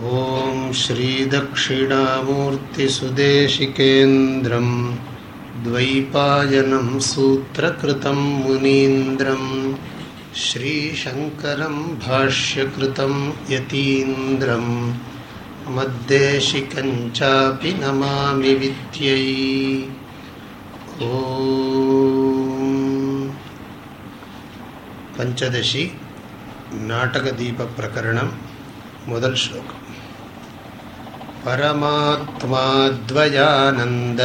ॐ श्रीदक्षिणामूर्तिसुदेशिकेन्द्रं द्वैपायनं सूत्रकृतं मुनीन्द्रं श्रीशङ्करं भाष्यकृतं यतीन्द्रं मद्देशिकञ्चापि नमामि विद्यै ॐ पञ्चदशि नाटकदीपप्रकरणं முதல் ஸ்லோகம் परमात्माद्वयानन्द।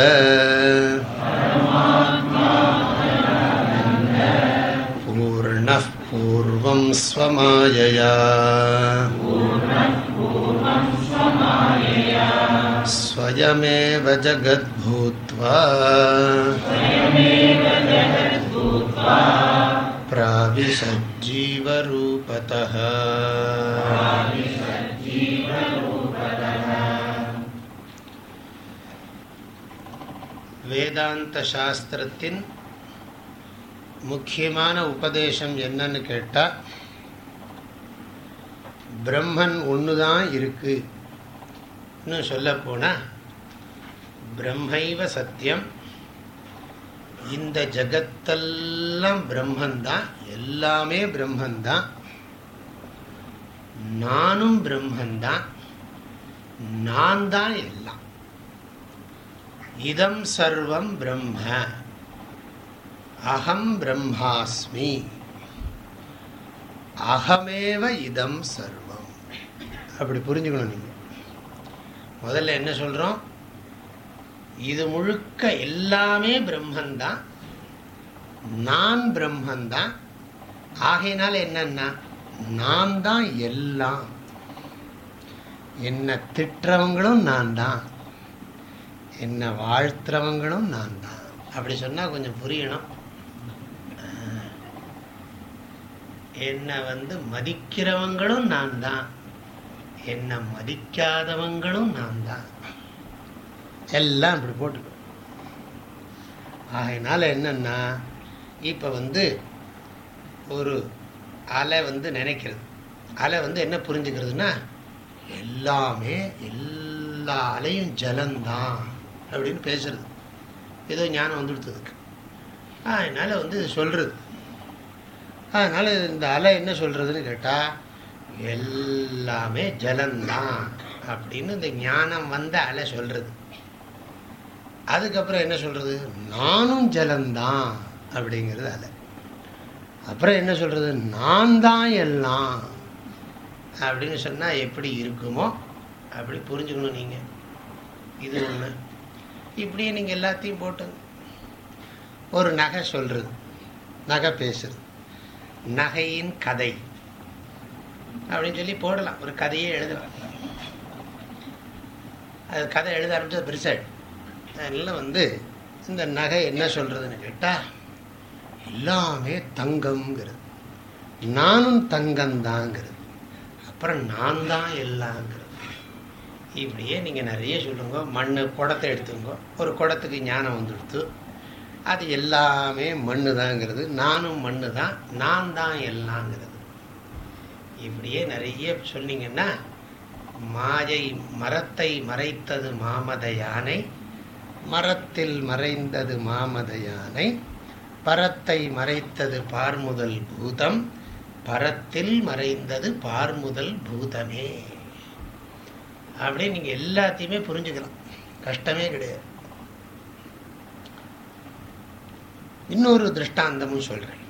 पूर्णः पूर्वं स्वमायया। स्वयमेव जगद्भूत्वा। प्राविशज्जीवरूपतः வேதாந்த சாஸ்திரத்தின் முக்கியமான உபதேசம் என்னன்னு கேட்டால் பிரம்மன் ஒன்று தான் இருக்குன்னு சொல்லப்போனால் பிரம்மைவ சத்தியம் இந்த ஜகத்தெல்லாம் பிரம்மந்தான் எல்லாமே பிரம்மந்தான் நானும் பிரம்மந்தான் நான் தான் எல்லாம். இதம் சர்வம் பிரம்ம. அகம் பிரம்மாஸ்மி. அகமேவ இதம் சர்வம். அப்படி புரிஞ்சுக்கணும் நீங்கள் முதல்ல என்ன சொல்கிறோம் இது முழுக்க எல்லாமே பிரம்மந்தான் நான் பிரம்மந்தான் ஆகையினால என்னன்னா நான் தான் எல்லாம். என்ன திட்டுறவங்களும் நான் தான் என்னை வாழ்த்துறவங்களும் நான் தான் அப்படி சொன்னால் கொஞ்சம் புரியணும். என்னை வந்து மதிக்கிறவங்களும் நான் தான் என்னை மதிக்காதவங்களும் நான் தான் எல்லாம் இப்படி போட்டுக்கணும். ஆகையினால என்னன்னா இப்போ வந்து ஒரு அலை வந்து நினைக்கிறது. அலை வந்து என்ன புரிஞ்சுக்கிறதுனா எல்லாமே எல்லா அலையும் ஜலந்தான் அப்படின்னு பேசுறது. ஏதோ ஞானம் வந்துடுத்ததுக்கு அதனால் வந்து சொல்கிறது அதனால் இந்த அலை என்ன சொல்கிறதுன்னு கேட்டால் எல்லாமே ஜலந்தான் அப்படின்னு இந்த ஞானம் வந்த அலை சொல்கிறது அதுக்கப்புறம் என்ன சொல்கிறது நானும் ஜலந்தான் அப்படிங்கிறது அலை. அப்புறம் என்ன சொல்கிறது நான் தான் எல்லாம் அப்படின்னு சொன்னால் எப்படி இருக்குமோ அப்படி புரிஞ்சுக்கணும் நீங்கள் இது ஒன்று இப்படியே நீங்கள் எல்லாத்தையும் போட்டுங்க ஒரு நகை சொல்கிறது நகை பேசுறது. நகையின் கதை அப்படின்னு சொல்லி போடலாம். ஒரு கதையே எழுதலாம். அது கதை எழுத ஆரம்பிச்சது பெருசாக அதனால் வந்து இந்த நகை என்ன சொல்கிறதுன்னு கேட்டால் எல்லாமே தங்கம்ங்கிறது. நானும் தங்கம்தாங்கிறது. அப்புறம் நான் தான் எல்லாங்கிறது. இப்படியே நீங்கள் நிறைய சொல்லுங்க. மண் குடத்தை எடுத்துங்க. ஒரு குடத்துக்கு ஞானம் வந்துடுத்து. அது எல்லாமே மண்ணு தாங்கிறது நானும் மண்ணு தான் நான் தான் எல்லாங்கிறது. இப்படியே நிறைய சொன்னீங்கன்னா மாயை மரத்தை மறைத்தது மாமத யானை மரத்தில் மறைந்தது மாமத யானை பரத்தை மறைத்தது பார்முதல் பூதம் பரத்தில் மறைந்தது பார்முதல் பூதமே. அப்படியே நீங்கள் எல்லாத்தையுமே புரிஞ்சுக்கலாம். கஷ்டமே கிடையாது. இன்னொரு திருஷ்டாந்தமும் சொல்கிறேன்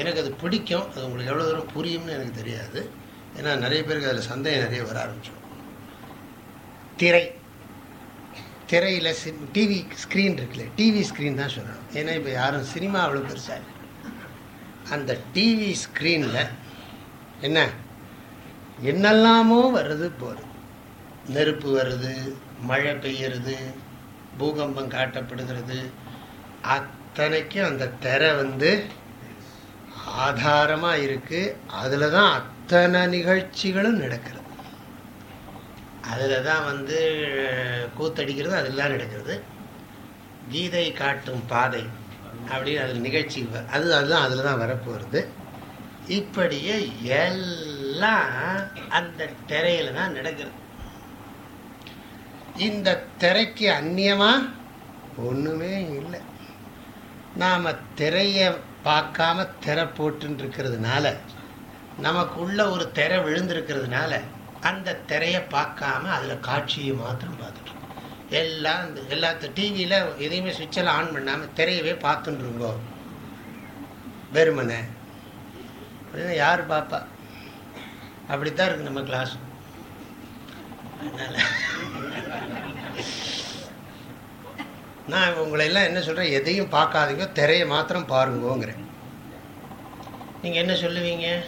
எனக்கு அது பிடிக்கும். அது உங்களுக்கு எவ்வளோ தூரம் புரியும்னு எனக்கு தெரியாது. ஏன்னா நிறைய பேருக்கு அதில் சந்தேகம் நிறைய வர ஆரம்பிச்சோம் திரை. திரையில் டிவி ஸ்க்ரீன் இருக்குல்ல டிவி ஸ்க்ரீன் தான் சொல்லணும். ஏன்னா இப்போ யாரும் சினிமா அவ்வளோ பெருசாக இல்லை. அந்த டிவி ஸ்க்ரீனில் என்ன? என்னெல்லாமோ வருது போகிறது நெருப்பு வருது மழை பெய்யறது பூகம்பம் காட்டப்படுகிறது. அத்தனைக்கும் அந்த திரை வந்து ஆதாரமாக இருக்குது அதில் தான் அத்தனை நிகழ்ச்சிகளும் நடக்கிறது. அதில் தான் வந்து கூத்தடிக்கிறது அதெல்லாம் நடக்கிறது. கீதை காட்டும் பாதை அப்படின்னு அதில் நிகழ்ச்சி அது அதுதான் அதில் தான் வரப்போகிறது இப்படியே எல்லாம் அந்த திரையில தான் நடக்கிறது. இந்த திரைக்கு அந்நியமா? ஒண்ணுமே இல்லை. நாம திரைய பார்க்காம திரை போட்டு இருக்கிறதுனால நமக்குள்ள ஒரு திரை விழுந்திருக்கிறதுனால அந்த திரையை பார்க்காம அதுல காட்சியை மாத்திரம் பார்த்துட்டு எல்லாம் இந்த எல்லாத்த டிவியில் எதையுமே சுவிட்செல்லாம் ஆன் பண்ணாமல் திரையவே பார்த்துட்டுருங்கோ வெறுமனை. அப்படின்னா யார் பார்ப்பா? அப்படித்தான் இருக்கு நம்ம கிளாஸ் நான் உங்களை எல்லாம் என்ன சொல்கிறேன் எதையும் பார்க்காதீங்க. திரையை மாத்திரம் பாருங்கோங்கிறேன். நீங்கள் என்ன சொல்லுவீங்க?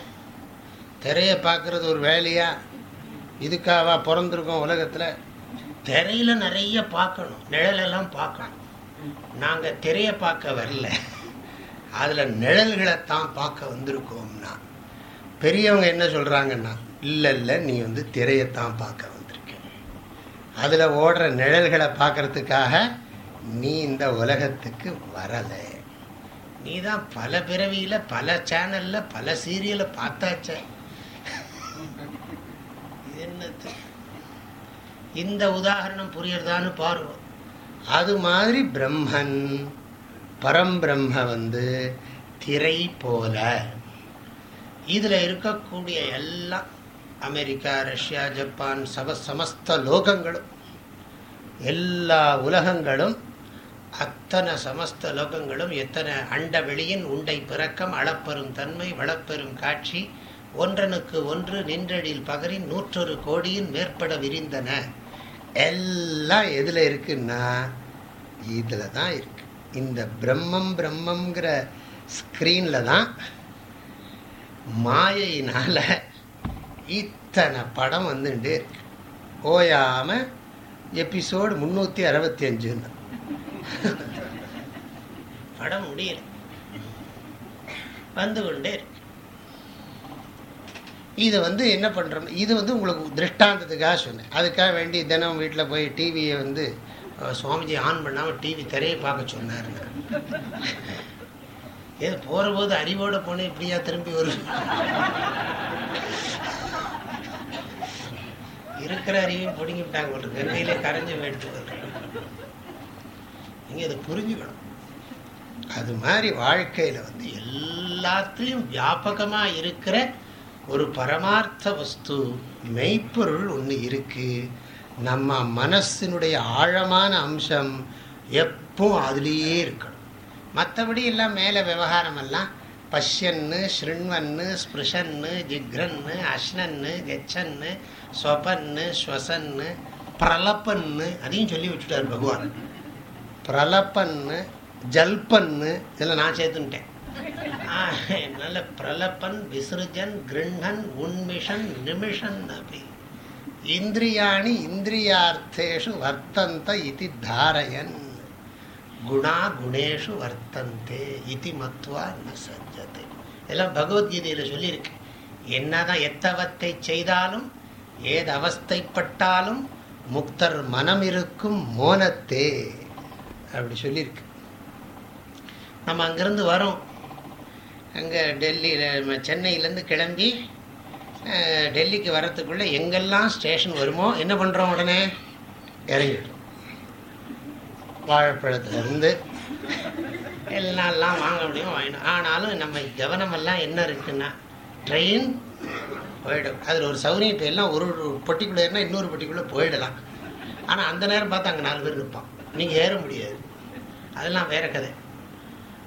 திரையை பார்க்குறது ஒரு வேலையா? இதுக்காவா பிறந்திருக்கோம் உலகத்தில்? திரையில் நிறைய பார்க்கணும். நிழலெல்லாம் பார்க்கணும். நாங்கள் திரையை பார்க்க வரல. அதில் நிழல்களைத்தான் பார்க்க வந்திருக்கோம்னா பெரியவங்க என்ன சொல்கிறாங்கன்னா இல்லை இல்லை நீ வந்து திரையைத்தான் பார்க்க அதில் ஓடுற நிழல்களை பார்க்கறதுக்காக நீ இந்த உலகத்துக்கு வரலை. நீ தான் பல பிறவியில் பல சேனலில் பல சீரியலை பார்த்தாச்சே. இது என்னது? இந்த உதாரணம் புரியறதான்னு பாருவோம் அது மாதிரி பிரம்மன் பரம்பிரம்ம வந்து திரை போல. இதில் இருக்கக்கூடிய எல்லாம் அமெரிக்கா ரஷ்யா ஜப்பான் சம சமஸ்த லோகங்களும் எல்லா உலகங்களும் அத்தனை சமஸ்த லோகங்களும் எத்தனை அண்ட வெளியின் உண்டை பிறக்கம் அளப்பெரும் தன்மை வளப்பெரும் காட்சி ஒன்றனுக்கு ஒன்று நின்றழில் பகரின் நூற்றொரு கோடியின் மேற்பட விரிந்தன எல்லாம் எதில் இருக்குன்னா இதில் தான் இருக்கு. இந்த பிரம்மம் பிரம்மங்கிற ஸ்க்ரீனில் தான் மாயையினால் இத்தனை படம் வந்துட்டே இருக்கு ஓயாமல் எபிசோடு முந்நூற்றி அறுபத்தி அஞ்சுன்னு. படம் முடியல. வந்து கொண்டே இருக்கு. இது வந்து என்ன பண்ணுறோம் இது வந்து உங்களுக்கு திருஷ்டாந்தத்துக்காக சொன்னேன். அதுக்காக வேண்டி தினம் வீட்டில் போய் டிவியை வந்து சுவாமிஜி ஆன் பண்ணாமல் டிவி திரையை பார்க்க சொன்னார் ஏது போகிற போது அறிவோடு போனேன் இப்படியா திரும்பி வரும் இருக்கிற அறிவையும் பிடுங்கி விட்டாங்க உங்களுக்கு கங்கையிலே கரைஞ்சி எடுத்து நீங்கள் அதை புரிஞ்சுக்கணும். அது மாதிரி வாழ்க்கையில் வந்து எல்லாத்தையும் வியாபகமாக இருக்கிற ஒரு பரமார்த்த வஸ்து மெய்ப்பொருள் ஒன்று இருக்கு. நம்ம மனசினுடைய ஆழமான அம்சம் எப்போ அதுலேயே இருக்கணும். மற்றபடி எல்லாம் மேலே விவகாரம் எல்லாம் பஷ்யன்னு ஸ்ருண்வன்னு ஸ்பிருஷன்னு ஜிக்ரன்னு அஷ்னன்னு கெச்சன்னு ஸ்வபன்னு ஸ்வசன்னு பிரலப்பன்னு அதையும் சொல்லி வச்சுட்டார் பகவான். பிரலப்பன்னு ஜல்பன்னு இதில் நான் சேர்த்துட்டேன் நல்ல பிரலப்பன் விசிருஜன் கிருண்ணன் உன்மிஷன் நிமிஷன் அப்படி. இந்திரியாணி இந்திரியார்த்தேஷு வர்த்தந்த இது தாரயன். குணா குணேஷு வர்த்தந்தே இது மத்வா ந சஞ்சத்தை எல்லாம் பகவத்கீதையில் சொல்லியிருக்கு. என்னதான் எத்தவத்தை செய்தாலும் ஏது அவஸ்தைப்பட்டாலும் முக்தர் மனம் இருக்கும் மோனத்தே அப்படி சொல்லியிருக்கு. நம்ம அங்கேருந்து வரோம். அங்கே டெல்லியில் சென்னையிலேருந்து கிளம்பி டெல்லிக்கு வரத்துக்குள்ளே எங்கெல்லாம் ஸ்டேஷன் வருமோ என்ன பண்ணுறோம் உடனே? இறங்கிடும் வாழைப்பழத்துலேருந்து எல்லாம் வாங்க முடியும் வாங்கினோம் ஆனாலும் நம்ம கவனமெல்லாம் என்ன இருக்குன்னா ட்ரெயின் போயிடும். அதில் ஒரு சௌரியம் இப்போ எல்லாம் ஒரு பர்டிகுலர் ஏறினா இன்னொரு பர்டிகுலர் போயிடலாம். ஆனால் அந்த நேரம் பார்த்து அங்கே நாலு பேர் நிற்பான் நீங்கள் ஏற முடியாது. அதெல்லாம் வேற கதை.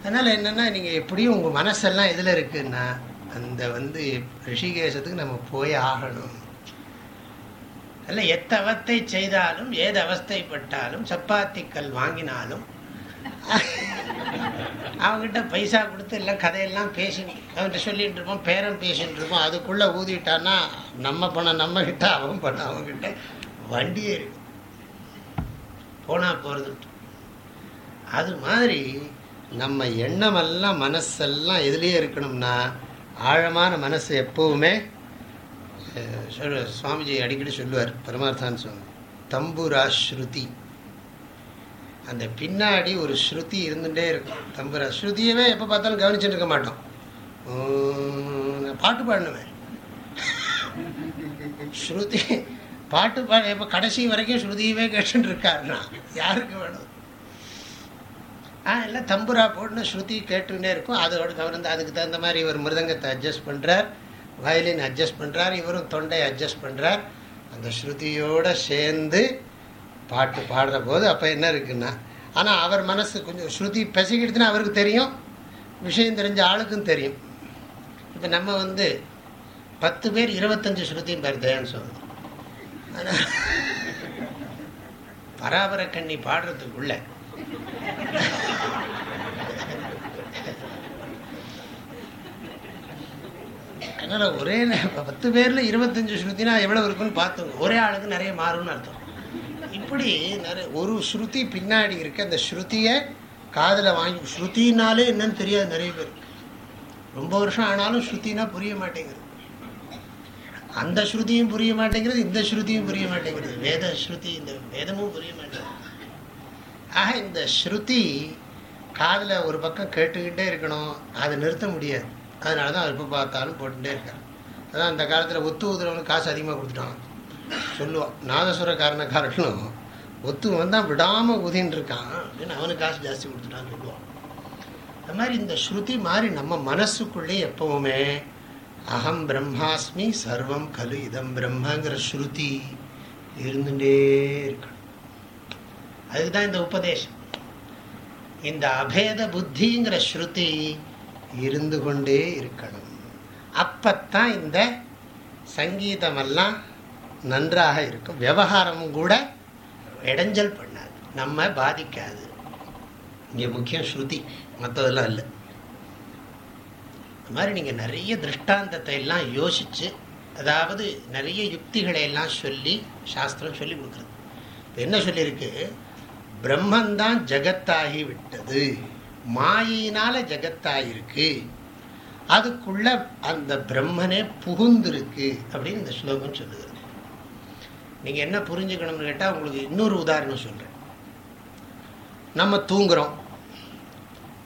அதனால் என்னென்னா நீங்கள் எப்படியும் உங்கள் மனசெல்லாம் எதில் இருக்குன்னா அந்த வந்து ரிஷிகேசத்துக்கு நம்ம போய் ஆகணும். அல்ல எத்தவத்தை செய்தாலும் ஏது அவஸ்தைப்பட்டாலும் சப்பாத்திக்கல் வாங்கினாலும் அவங்ககிட்ட பைசா கொடுத்து எல்லாம் கதையெல்லாம் பேசி அவன்கிட்ட சொல்லிட்டு இருப்போம் பேரம் பேசிட்டு இருப்போம். அதுக்குள்ளே ஊதிட்டான்னா நம்ம பணம் நம்ம கிட்ட அவன் பணம் அவங்ககிட்ட வண்டியே இருக்கு. போனால் போகிறது அது மாதிரி நம்ம எண்ணமெல்லாம் மனசெல்லாம் எதுலேயே இருக்கணும்னா ஆழமான மனசு எப்போவுமே சொல் சுவாமிஜி அடிக்கடி சொல்லுவார் பரமார்த்தான் சுவாமி தம்புரா ஸ்ருதி அந்த பின்னாடி ஒரு ஸ்ருதி இருந்துகிட்டே இருக்கும். தம்புரா ஸ்ருதியவே எப்போ பார்த்தாலும் கவனிச்சுட்டு இருக்க மாட்டோம். நான் பாட்டு பாடணுவேன் ஸ்ருதி பாட்டு பாட இப்போ கடைசி வரைக்கும் ஸ்ருதியவே கேட்டுட்டு இருக்காருன்னா யாருக்கு வேணும்? ஆ இல்லை தம்புரா போடணும் ஸ்ருதி கேட்டுன்னே இருக்கும். அதோட கவர்ந்து அதுக்கு தகுந்த மாதிரி ஒரு மிருதங்கத்தை அட்ஜஸ்ட் பண்ணுறார் வயலின் அட்ஜஸ்ட் பண்ணுறார் இவரும் தொண்டை அட்ஜஸ்ட் பண்ணுறார் அந்த ஸ்ருதியோடு சேர்ந்து பாட்டு பாடுற போது அப்போ என்ன இருக்குன்னா ஆனால் அவர் மனசு கொஞ்சம் ஸ்ருதி பசிக்கிடுதுன்னா அவருக்கு தெரியும். விஷயம் தெரிஞ்ச ஆளுக்கும் தெரியும். இப்போ நம்ம வந்து பத்து பேர் இருபத்தஞ்சு ஸ்ருதியும் பேர் தயான்னு சொல்லுவோம் ஆனால் பராபர கண்ணி பாடுறதுக்குள்ள அதனால் ஒரே பத்து பேரில் இருபத்தஞ்சி ஸ்ருத்தினா எவ்வளோ இருக்குன்னு பார்த்தோங்க. ஒரே ஆளுக்கு நிறைய மாறும்னு அர்த்தம். இப்படி நிறைய ஒரு ஸ்ருதி பின்னாடி இருக்க அந்த ஸ்ருதியை காதில் வாங்கி ஸ்ருத்தினாலே என்னன்னு தெரியாது நிறைய பேர். ரொம்ப வருஷம் ஆனாலும் ஸ்ருத்தினா புரிய மாட்டேங்குது. அந்த ஸ்ருதியும் புரிய மாட்டேங்கிறது இந்த ஸ்ருதியும் புரிய மாட்டேங்கிறது. வேத ஸ்ருதி இந்த வேதமும் புரிய மாட்டேங்குது. ஆக இந்த ஸ்ருதி காதில் ஒரு பக்கம் கேட்டுக்கிட்டே இருக்கணும். அதை நிறுத்த முடியாது. அதனால தான் எப்போ பார்த்தாலும் போட்டுகிட்டே இருக்கார். அதான் அந்த காலத்தில் ஒத்து ஊதுறவனுக்கு காசு அதிகமாக கொடுத்துட்டான் சொல்லுவான் நாதசுர காரணக்காரனும் ஒத்து வந்தால் விடாமல் ஊதின்னு இருக்கான் அப்படின்னு அவனுக்கு காசு ஜாஸ்தி கொடுத்துட்டான்னு சொல்லுவான். அது மாதிரி இந்த ஸ்ருதி மாதிரி நம்ம மனசுக்குள்ளே எப்பவுமே அகம் பிரம்மாஸ்மி சர்வம் கலு இதம் பிரம்மங்கிற ஸ்ருதி இருந்துட்டே இருக்கணும் அதுக்கு தான் இந்த உபதேசம். இந்த அபேத புத்திங்கிற ஸ்ருதி இருந்து கொண்டே இருக்கணும். அப்பத்தான் இந்த சங்கீதமெல்லாம் நன்றாக இருக்கும். விவகாரமும் கூட இடைஞ்சல் பண்ணாது. நம்ம பாதிக்காது. இங்கே முக்கியம் ஸ்ருதி மற்றதெல்லாம் இல்லை. அது மாதிரி நீங்கள் நிறைய திருஷ்டாந்தத்தை எல்லாம் யோசித்து அதாவது நிறைய யுக்திகளை எல்லாம் சொல்லி சாஸ்திரம் சொல்லி கொடுக்குறது. இப்போ என்ன சொல்லியிருக்கு? பிரம்மந்தான் ஜகத்தாகி விட்டது. மாயினால ஜகத்தாயிருக்கு. அதுக்குள்ள அந்த பிரம்மனே புகுந்திருக்கு அப்படின்னு இந்த ஸ்லோகம் சொல்லுகிறது நீங்கள் என்ன புரிஞ்சுக்கணும்னு கேட்டால் உங்களுக்கு இன்னொரு உதாரணம் சொல்கிறேன் நம்ம தூங்குறோம்.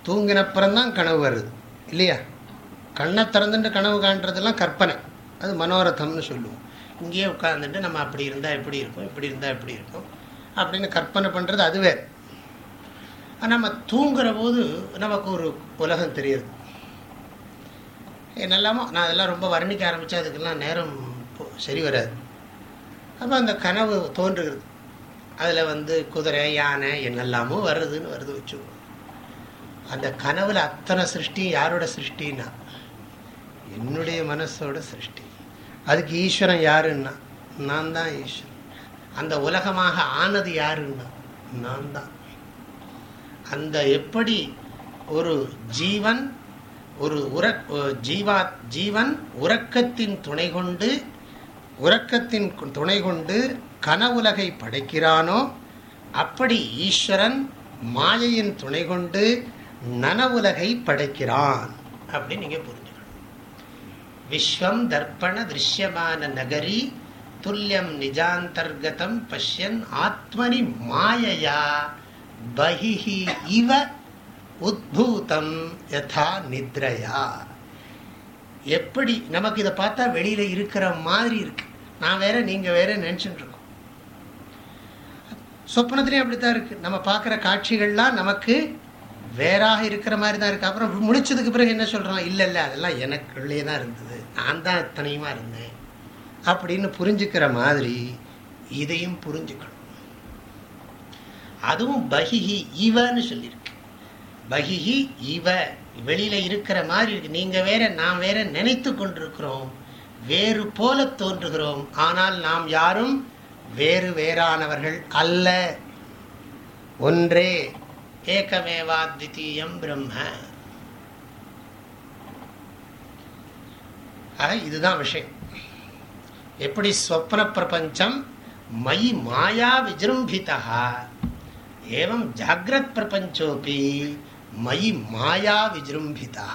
தூங்கினப்புறம்தான் கனவு வருது. இல்லையா? கண்ணை திறந்துட்டு கனவு காண்றதெல்லாம் கற்பனை. அது மனோரதம்னு சொல்லுவோம். இங்கேயே உட்காந்துட்டு நம்ம அப்படி இருந்தால் எப்படி இருக்கும் இப்படி இருந்தால் எப்படி இருக்கும் அப்படின்னு கற்பனை பண்ணுறது அதுவே நம்ம தூங்குற போது நமக்கு ஒரு உலகம் தெரியுது. என்னெல்லாமோ நான் அதெல்லாம் ரொம்ப வர்ணிக்க ஆரம்பித்தா அதுக்கெல்லாம் நேரம் சரி வராது. அப்போ அந்த கனவு தோன்றுகிறது. அதில் வந்து குதிரை யானை என்னெல்லாமோ வருதுன்னு வருது வச்சுக்கோ அந்த கனவுல அத்தனை சிருஷ்டி யாரோட சிருஷ்டின்னா? என்னுடைய மனசோட சிருஷ்டி. அதுக்கு ஈஸ்வரன் யாருன்னா? நான் தான் ஈஸ்வரன். அந்த உலகமாக ஆனது யாருன்னா? நான் தான். அந்த எப்படி ஒரு ஜீவன் ஒரு உர ஜீவா ஜீவன் உறக்கத்தின் துணை கொண்டு உறக்கத்தின் துணை கொண்டு கனவுலகை படைக்கிறானோ அப்படி ஈஸ்வரன் மாயையின் துணை கொண்டு நனவுலகை படைக்கிறான். அப்படின்னு நீங்க புரிஞ்சுக்கணும். விஸ்வம் தர்ப்பண திருஷ்யமான நகரி துல்லியம் நிஜாந்தர்கதம் பஷ்யன் ஆத்மனி மாயையா. பகிஹி இவ உத்பூதம் யதா நித்ரையா எப்படி நமக்கு இதை பார்த்தா வெளியில இருக்கிற மாதிரி இருக்கு. நான் வேற நீங்க வேற நினைச்சுட்டு இருக்கோம். சொப்னத்திலையும் அப்படித்தான் இருக்கு. நம்ம பார்க்குற காட்சிகள்லாம் நமக்கு வேறாக இருக்கிற மாதிரி தான் இருக்கு. அப்புறம் முடிச்சதுக்கு பிறகு என்ன சொல்றோம்? இல்லை இல்லை அதெல்லாம் எனக்குள்ளே தான் இருந்தது. நான் தான் அத்தனையுமா இருந்தேன். அப்படின்னு புரிஞ்சுக்கிற மாதிரி இதையும் புரிஞ்சுக்கணும். அதுவும் பகிஹி இவன்னு சொல்லியிருக்கு பகிஹி இவ வெளியில இருக்கிற மாதிரி இருக்கு. நீங்க வேற நாம் வேற நினைத்து கொண்டிருக்கிறோம். வேறு போல தோன்றுகிறோம். ஆனால் நாம் யாரும் வேறு வேறானவர்கள் அல்ல. ஒன்றே ஏகமேவா தித்தீயம் பிரம்ம இதுதான் விஷயம். எப்படி ஸ்வப்ன பிரபஞ்சம் மயி மாயா விஜృంభిதா ஏவம் ஜாகிரத் பிரபஞ்சோபி மயி மாயா விஜృంభిதா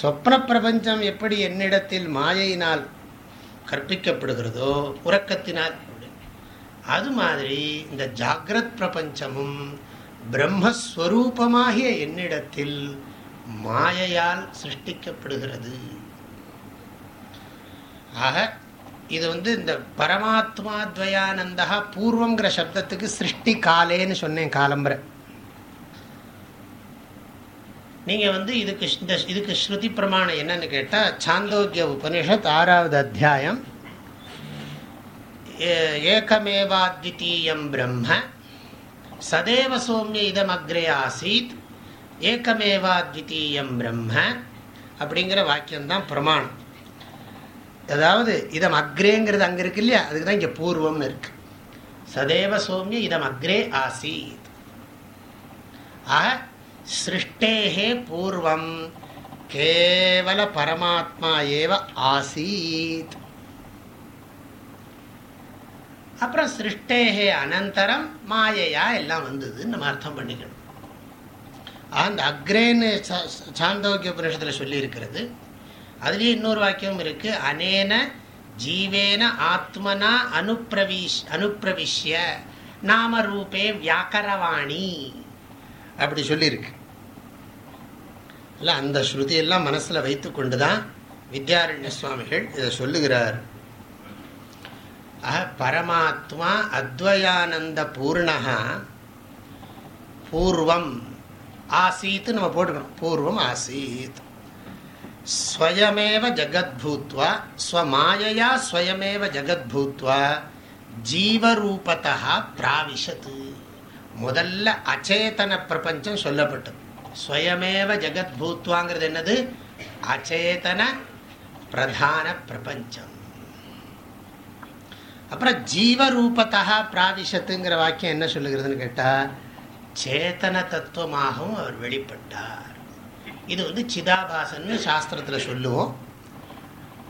சொப்ன பிரபஞ்சம் எப்படி என்னிடத்தில் மாயையினால் கற்பிக்கப்படுகிறதோ உறக்கத்தினால் அது மாதிரி இந்த ஜாகிரத் பிரபஞ்சமும் பிரம்மஸ்வரூபமாகிய என்னிடத்தில் மாயையால் சிருஷ்டிக்கப்படுகிறது. ஆக இது வந்து இந்த பரமாத்மா துவயானந்தா பூர்வங்கிற சப்தத்துக்கு சிருஷ்டி காலேன்னு சொன்னேன் காலம்பரை. நீங்கள் வந்து இதுக்கு இந்த இதுக்கு ஸ்ருதி பிரமாணம் என்னன்னு கேட்டால் சாந்தோக்கிய உபனிஷத் ஆறாவது அத்தியாயம். ஏகமேவாத்வித்தீயம் பிரம்ம சதேவ சோமிய இதம் அக்ரே ஆசீத் ஏகமேவாத்வித்தீயம் பிரம்ம அப்படிங்கிற வாக்கியம்தான் பிரமாணம். அதாவது இதம் அக்ரேங்கிறது அங்கே இருக்கு இல்லையா? அதுக்கு தான் இங்கே பூர்வம்னு இருக்கு. சதேவ சோமிய இதம் அக்ரே ஆசீத். ஆக சிருஷ்டேகே பூர்வம். கேவல பரமாத்மா ஏவ ஆசீத். அப்புறம் சிருஷ்டேகே அனந்தரம் மாயையா எல்லாம் வந்ததுன்னு நம்ம அர்த்தம் பண்ணிக்கணும். அந்த அக்ரேன்னு சாந்தோக்கிய உபனிஷத்தில் சொல்லி அதுலேயே அதுலேயும் இன்னொரு வாக்கியம் இருக்குது அனேன ஜீவேன ஆத்மனா அனுப்பிரவிஷ் அனுப்பிரவிஷ்ய நாம ரூபே வியாக்கரவாணி அப்படி சொல்லியிருக்கு. இல்லை அந்த ஸ்ருதியெல்லாம் மனசில் வைத்து கொண்டு தான் வித்யாரண்ய சுவாமிகள் இதை சொல்லுகிறார். பரமாத்மா அத்வயானந்த பூர்ணகா பூர்வம் ஆசீத்து நம்ம போட்டுக்கணும். பூர்வம் ஆசீத். ஸ்வயமேவ ஜகத்பூத்வா ஸ்வமாயையா ஸ்வயமேவ ஜகத்பூத்வா ஜீவரூபத்தா பிராவிஷத்து. முதல்ல அச்சேதன பிரபஞ்சம் சொல்லப்பட்டது. ஸ்வயமேவ ஜகத்பூத்வாங்கிறது என்னது? அச்சேதன பிரதான பிரபஞ்சம். அப்புறம் ஜீவரூபத்தா பிராவிஷத்துங்கிற வாக்கியம் என்ன சொல்லுகிறதுன்னு கேட்டால் சேத்தன தத்துவமாகவும் அவர் வெளிப்பட்டார். இது வந்து சிதாபாசன்னு சாஸ்திரத்தில் சொல்லுவோம்.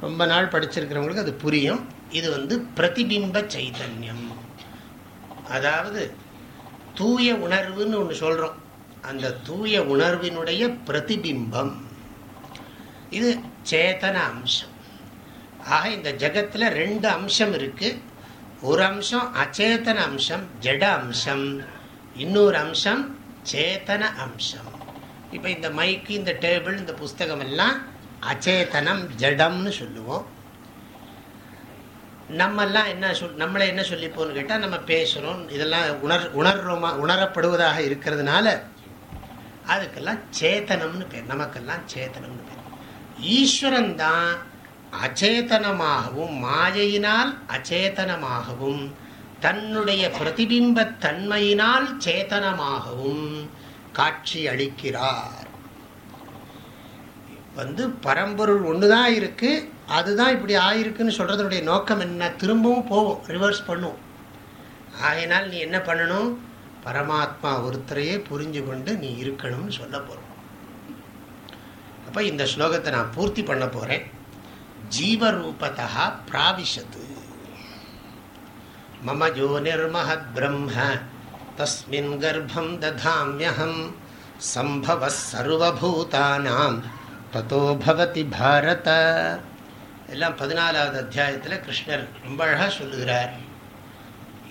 ரொம்ப நாள் படிச்சிருக்கிறவங்களுக்கு அது புரியும். இது வந்து பிரதிபிம்ப சைதன்யம். அதாவது தூய உணர்வுன்னு ஒன்று சொல்கிறோம் அந்த தூய உணர்வினுடைய பிரதிபிம்பம். இது சேத்தன அம்சம். ஆக இந்த ஜகத்தில் ரெண்டு அம்சம் இருக்குது ஒரு அம்சம் அச்சேதன அம்சம் ஜட அம்சம். இன்னொரு அம்சம் சேத்தன அம்சம். இப்போ இந்த மைக்கு இந்த டேபிள் இந்த புஸ்தகம் எல்லாம் அச்சேதனம் ஜடம்னு சொல்லுவோம். நம்மெல்லாம் என்ன சொல் நம்மளை என்ன சொல்லிப்போன்னு கேட்டால் நம்ம பேசுகிறோம் இதெல்லாம் உணர் உணர்றோமா உணரப்படுவதாக இருக்கிறதுனால அதுக்கெல்லாம் சேத்தனம்னு பேர் நமக்கெல்லாம் சேத்தனம்னு பேர். ஈஸ்வரன் தான் அச்சேதனமாகவும் மாயையினால் அச்சேதனமாகவும் தன்னுடைய பிரதிபிம்ப தன்மையினால் சேத்தனமாகவும் காட்சி அளிக்கிறார். வந்து பரம்பொருள் ஒன்றுதான் இருக்கு அதுதான் இப்படி ஆயிருக்குன்னு சொல்றதனுடைய நோக்கம் என்ன? திரும்பவும் போவோம் ரிவர்ஸ் பண்ணுவோம் ஆகையினால் நீ என்ன பண்ணணும்? பரமாத்மா ஒருத்தரையே புரிஞ்சு கொண்டு நீ இருக்கணும்னு சொல்ல போகிறோம் அப்போ இந்த ஸ்லோகத்தை நான் பூர்த்தி பண்ண போகிறேன் ஜீவரூபத்தா பிராவிஷத்து. மம ஜோ நிர்மஹத் பிரம்ம. தஸ்மின் கர்ப்பம் ததாமியகம் சம்பவ சர்வபூதானாம் ததோ பவதி பாரத எல்லாம் பதினாலாவது அத்தியாயத்தில் கிருஷ்ணர் ரொம்ப அழகாக சொல்லுகிறார்.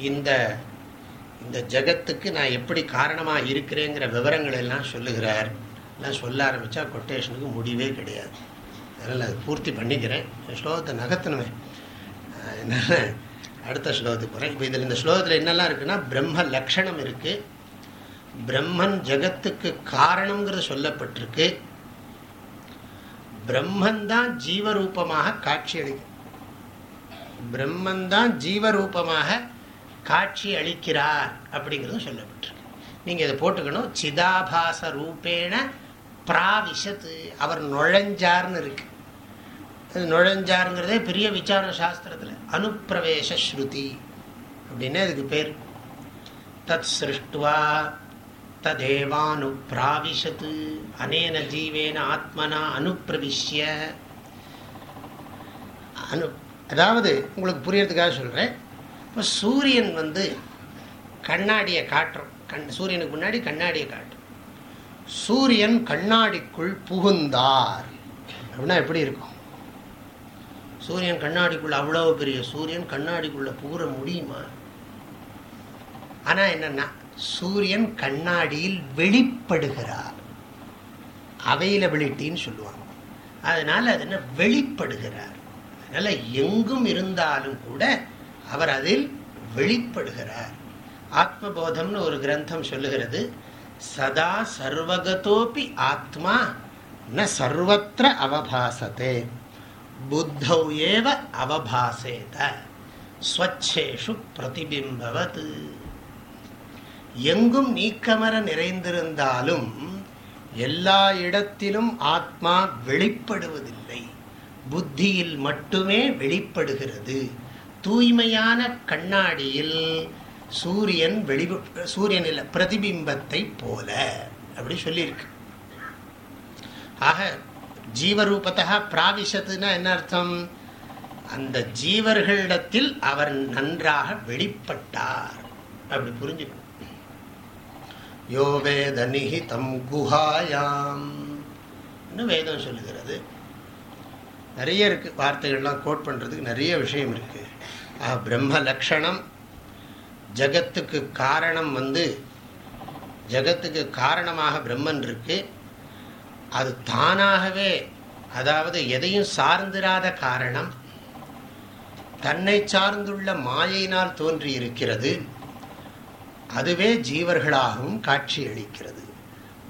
இந்த இந்த ஜகத்துக்கு நான் எப்படி காரணமாக இருக்கிறேங்கிற விவரங்கள் எல்லாம் சொல்லுகிறார். எல்லாம் சொல்ல ஆரம்பித்தா கொட்டேஷனுக்கு முடிவே கிடையாது. அதனால் அதை பூர்த்தி பண்ணிக்கிறேன். ஸ்லோகத்தை நகர்த்தணுமே. அதனால் அடுத்த ஸ்லோகத்துக்கு போகிறேன் இப்போ இதில் இந்த ஸ்லோகத்தில் என்னெல்லாம் இருக்குன்னா பிரம்ம லக்ஷணம் இருக்குது பிரம்மன் ஜகத்துக்கு காரணங்கிறது சொல்லப்பட்டிருக்கு. பிரம்மன்தான் ஜீவரூபமாக காட்சி அளிக்கும் பிரம்மந்தான் ஜீவரூபமாக காட்சி அளிக்கிறார் அப்படிங்கிறதும் சொல்லப்பட்டிருக்கு. நீங்கள் இதை போட்டுக்கணும். சிதாபாச ரூபேண பிராவிஷத்து. அவர் நுழைஞ்சார்னு இருக்கு. அது நுழைஞ்சாருங்கிறதே பெரிய விசார சாஸ்திரத்தில். அனுப்பிரவேச ஸ்ருதி அப்படின்னே அதுக்கு பேர். தத் சிருஷ்டுவா ததேவானுப்பிராவிஷத்து அனேன ஜீவேன ஆத்மனா அனுப்பிரவிஷ்ய. அனு அதாவது உங்களுக்கு புரியறதுக்காக சொல்கிறேன் இப்போ சூரியன் வந்து கண்ணாடியை காட்டுறோம். கண் சூரியனுக்கு முன்னாடி கண்ணாடியை காட்டும். சூரியன் கண்ணாடிக்குள் புகுந்தார். அப்படின்னா எப்படி இருக்கும்? சூரியன் கண்ணாடிக்குள்ள அவ்வளோ பெரிய சூரியன் கண்ணாடிக்குள்ள புகுற முடியுமா? ஆனால் என்னன்னா சூரியன் கண்ணாடியில் வெளிப்படுகிறார். அவைலபிலிட்டின்னு சொல்லுவாங்க. அதனால அது என்ன? வெளிப்படுகிறார். அதனால எங்கும் இருந்தாலும் கூட அவர் அதில் வெளிப்படுகிறார். ஆத்மபோதம்னு ஒரு கிரந்தம் சொல்லுகிறது சதா சர்வகதோபி ஆத்மா ந சர்வத்திர அவபாசத்தை புத்தௌ ஏவ அவபாசேத ஸ்வச்சேஷு பிரதிபிம்பவது எங்கும் நீக்கமர நிறைந்திருந்தாலும் எல்லா இடத்திலும் ஆத்மா வெளிப்படுவதில்லை. புத்தியில் மட்டுமே வெளிப்படுகிறது. தூய்மையான கண்ணாடியில் சூரியன் வெளி சூரியன் இல்லை பிரதிபிம்பத்தை போல அப்படி சொல்லியிருக்கு. ஆக ஜீவரூபத்தா பிராவிசத்துனா என்ன அர்த்தம் அந்த ஜீவர்களிடத்தில் அவர் நன்றாக வெளிப்பட்டார். அப்படி புரிஞ்சுக்கணும். யோ வேத நிஹிதம் குஹாயாம். வேதம் சொல்லுகிறது. நிறைய இருக்கு. வார்த்தைகள்லாம் கோட் பண்றதுக்கு நிறைய விஷயம் இருக்கு. பிரம்ம லக்ஷணம். ஜகத்துக்கு காரணம் வந்து ஜகத்துக்கு காரணமாக பிரம்மன் இருக்குது அது தானாகவே அதாவது எதையும் சார்ந்திராத காரணம் தன்னை சார்ந்துள்ள மாயினால் தோன்றி இருக்கிறது அதுவே ஜீவர்களாகவும் காட்சி அளிக்கிறது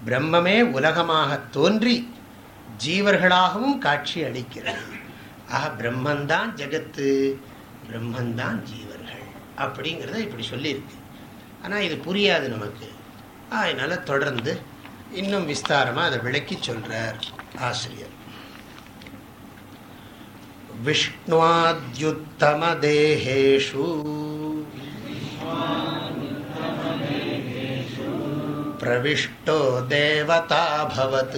பிரம்மமே உலகமாக தோன்றி ஜீவர்களாகவும் காட்சி அளிக்கிறது ஆக பிரம்மந்தான் ஜெகத்து பிரம்மந்தான் ஜீவர்கள் அப்படிங்கிறத இப்படி சொல்லியிருக்கு. ஆனால் இது புரியாது நமக்கு. அதனால் தொடர்ந்து இன்னும் விஸ்தாரமாக அதை விளக்கி சொல்றார் ஆசிரியர் विष्ण्वाद्युत्तमदेहेषु प्रविष्टो देवताभवत्